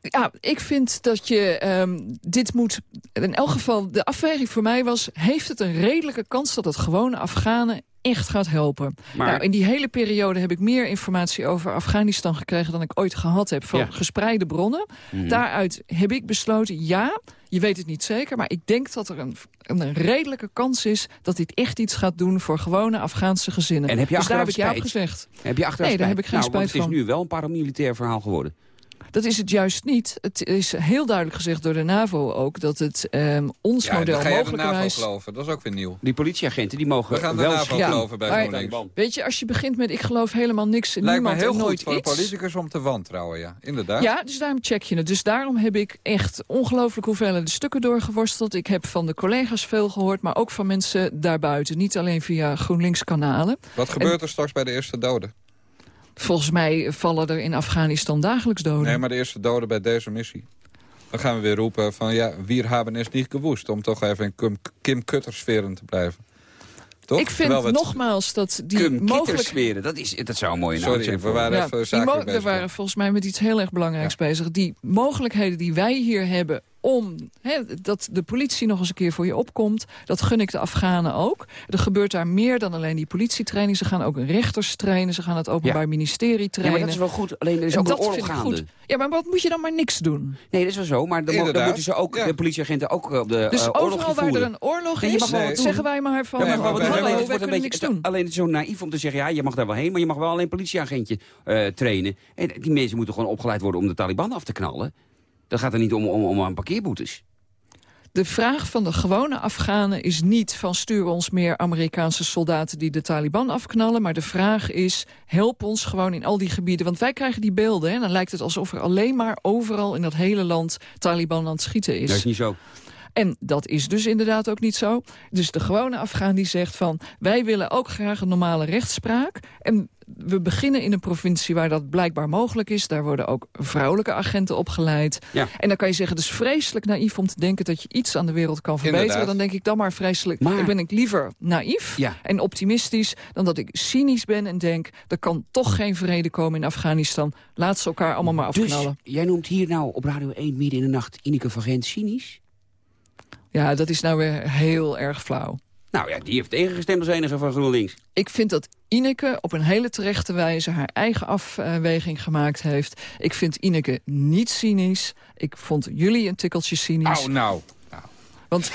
Ja, ik vind dat je ehm, dit moet... In elk geval, de afweging voor mij was... heeft het een redelijke kans dat het gewone Afghanen echt gaat helpen? Maar- Nou, in die hele periode heb ik meer informatie over Afghanistan gekregen... dan ik ooit gehad heb van Ja. gespreide bronnen. Mhm. Daaruit heb ik besloten, ja, je weet het niet zeker... maar ik denk dat er een, een redelijke kans is... dat dit echt iets gaat doen voor gewone Afghaanse gezinnen. En heb je dus daar heb ik spijt? gezegd. Heb je achteraf Nee, daar heb ik geen nou, want spijt het is van. nu wel een paramilitair verhaal geworden. Dat is het juist niet. Het is heel duidelijk gezegd door de NAVO ook... dat het ehm, ons Ja, model dan ga je de NAVO mogelijkerwijs... geloven. Dat is ook weer nieuw. Die politieagenten die mogen We gaan de wel NAVO geloven bij maar- GroenLinks. Weet je, als je begint met ik geloof helemaal niks en Lijkt me niemand heel en nooit goed voor iets... politicus om te wantrouwen, ja. Inderdaad. Ja, dus daarom check je het. Dus daarom heb ik echt ongelooflijk hoeveelheden stukken doorgeworsteld. Ik heb van de collega's veel gehoord, maar ook van mensen daarbuiten. Niet alleen via GroenLinks-kanalen. Wat gebeurt er straks bij de eerste doden? Volgens mij vallen er in Afghanistan dagelijks doden. Nee, maar de eerste doden bij deze missie. Dan gaan we weer roepen van ja, wir haben es niet gewoest. Om toch even in Kim, Kutter-sferen te blijven. Toch? ik vind het- nogmaals dat die Kim mogelijk... Dat, is, dat zou een mooie naam Sorry, zijn. we waren Ja, even die mo- bezig. we waren volgens mij met iets heel erg belangrijks bezig. Die mogelijkheden die wij hier hebben om hè, dat de politie nog eens een keer voor je opkomt... dat gun ik de Afghanen ook. Er gebeurt daar meer dan alleen die politietraining. Ze gaan ook rechters trainen, ze gaan het openbaar Ja. ministerie Ja, trainen. maar dat is wel goed. Alleen er is En ook een oorlog vind ik gaande. goed. Ja, maar wat moet je dan maar niks doen? Nee, dat is wel zo. Maar dan, moeten ze ook, ja. de politieagenten ook op de Dus eh, oorlog overal waar voeren. er een oorlog is, Nee. zeggen wij maar van... Ja, maar, maar wat we kunnen niks doen. Alleen het is zo naïef om te zeggen, ja, je mag daar wel heen, maar je mag wel alleen politieagentje eh, trainen. En die mensen moeten gewoon opgeleid worden om de Taliban af te knallen. Dat gaat er niet om, om, om aan parkeerboetes. De vraag van de gewone Afghanen is niet van stuur ons meer Amerikaanse soldaten die de Taliban afknallen. Maar de vraag is help ons gewoon in al die gebieden. Want wij krijgen die beelden en dan lijkt het alsof er alleen maar overal in dat hele land Taliban aan het schieten is. Dat is niet zo. En dat is dus inderdaad ook niet zo. Dus de gewone Afghaan die zegt van... wij willen ook graag een normale rechtspraak. En we beginnen in een provincie waar dat blijkbaar mogelijk is. Daar worden ook vrouwelijke agenten opgeleid. Ja. En dan kan je zeggen, het is vreselijk naïef om te denken... dat je iets aan de wereld kan verbeteren. Inderdaad. Dan denk ik dan maar vreselijk... Maar- dan ben ik liever naïef Ja. en optimistisch... dan dat ik cynisch ben en denk... er kan toch geen vrede komen in Afghanistan. Laat ze elkaar allemaal maar Dus afknallen. jij noemt hier nou op Radio 1 midden in de nacht Ineke van Gent cynisch? Ja, dat is nou weer heel erg flauw. Nou ja, die heeft tegengestemd als enige van GroenLinks. Ik vind dat Ineke op een hele terechte wijze haar eigen afweging gemaakt heeft. Ik vind Ineke niet cynisch. Ik vond jullie een tikkeltje cynisch. Oh, nou. Want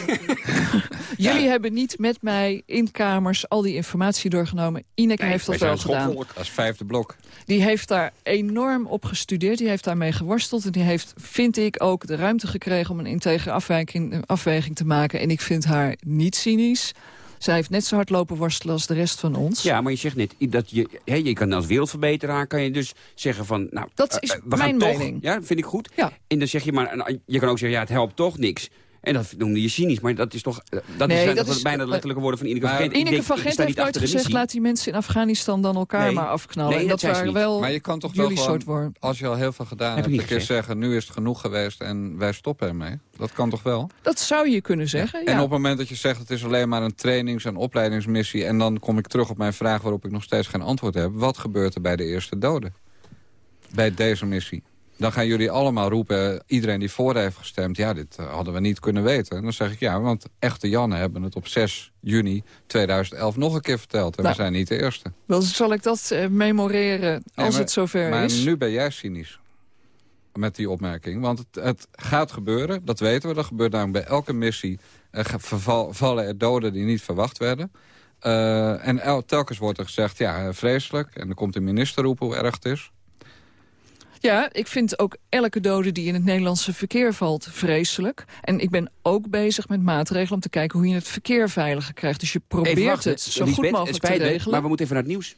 jullie hebben niet met mij in kamers al die informatie doorgenomen. Ineke heeft dat wel gedaan. is vijfde blok. Die heeft daar enorm op gestudeerd. Die heeft daarmee geworsteld. En die heeft, vind ik, ook de ruimte gekregen om een integere afwijking, afweging te maken. En ik vind haar niet cynisch. Zij heeft net zo hard lopen worstelen als de rest van ons. Ja, maar je zegt net, dat je, hè, je kan als wereldverbeteraar kan je dus zeggen van... Nou, Dat eh, is eh, we mijn gaan toch, mening. Ja, vind ik goed. Ja. En dan zeg je maar, en je kan ook zeggen, ja, het helpt toch niks. En dat noemde je cynisch, maar dat is toch... eh, Dat, Nee, is, dat dat is- bijna de letterlijke woorden van Ineke Maar van Gent. Ik Ineke denk, van Gent heeft niet nooit gezegd... missie. laat die mensen in Afghanistan dan elkaar Nee. maar afknallen. Nee, en dat dat waren wel Maar je kan toch wel jullie gewoon, soort woorden. als je al heel veel gedaan Heb hebt, een keer zeggen... nu is het genoeg geweest en wij stoppen ermee. Dat kan toch wel? Dat zou je kunnen zeggen, ja. En op het moment dat je zegt het is alleen maar een trainings- en opleidingsmissie... en dan kom ik terug op mijn vraag waarop ik nog steeds geen antwoord heb. Wat gebeurt er bij de eerste doden? Bij deze missie. Dan gaan jullie allemaal roepen, iedereen die voor heeft gestemd... ja, dit eh, hadden we niet kunnen weten. En dan zeg ik ja, want echte Jannen hebben het op 6 juni 2011 nog een keer verteld. En Nou. we zijn niet de eerste. Wel, zal ik dat eh, memoreren als Nee, maar- het zover maar is? nu ben jij cynisch. Met die opmerking. Want het, het gaat gebeuren, dat weten we. Dat gebeurt namelijk bij elke missie. Er verval- vallen er doden die niet verwacht werden. Eh, en el- telkens wordt er gezegd, ja, vreselijk. En dan komt de minister roepen hoe erg het is. Ja, ik vind ook elke dode die in het Nederlandse verkeer valt vreselijk. En ik ben ook bezig met maatregelen om te kijken hoe je het verkeer veiliger krijgt. Dus je probeert het zo Lisbeth, goed mogelijk spijt te me, regelen. Maar we moeten even naar het nieuws.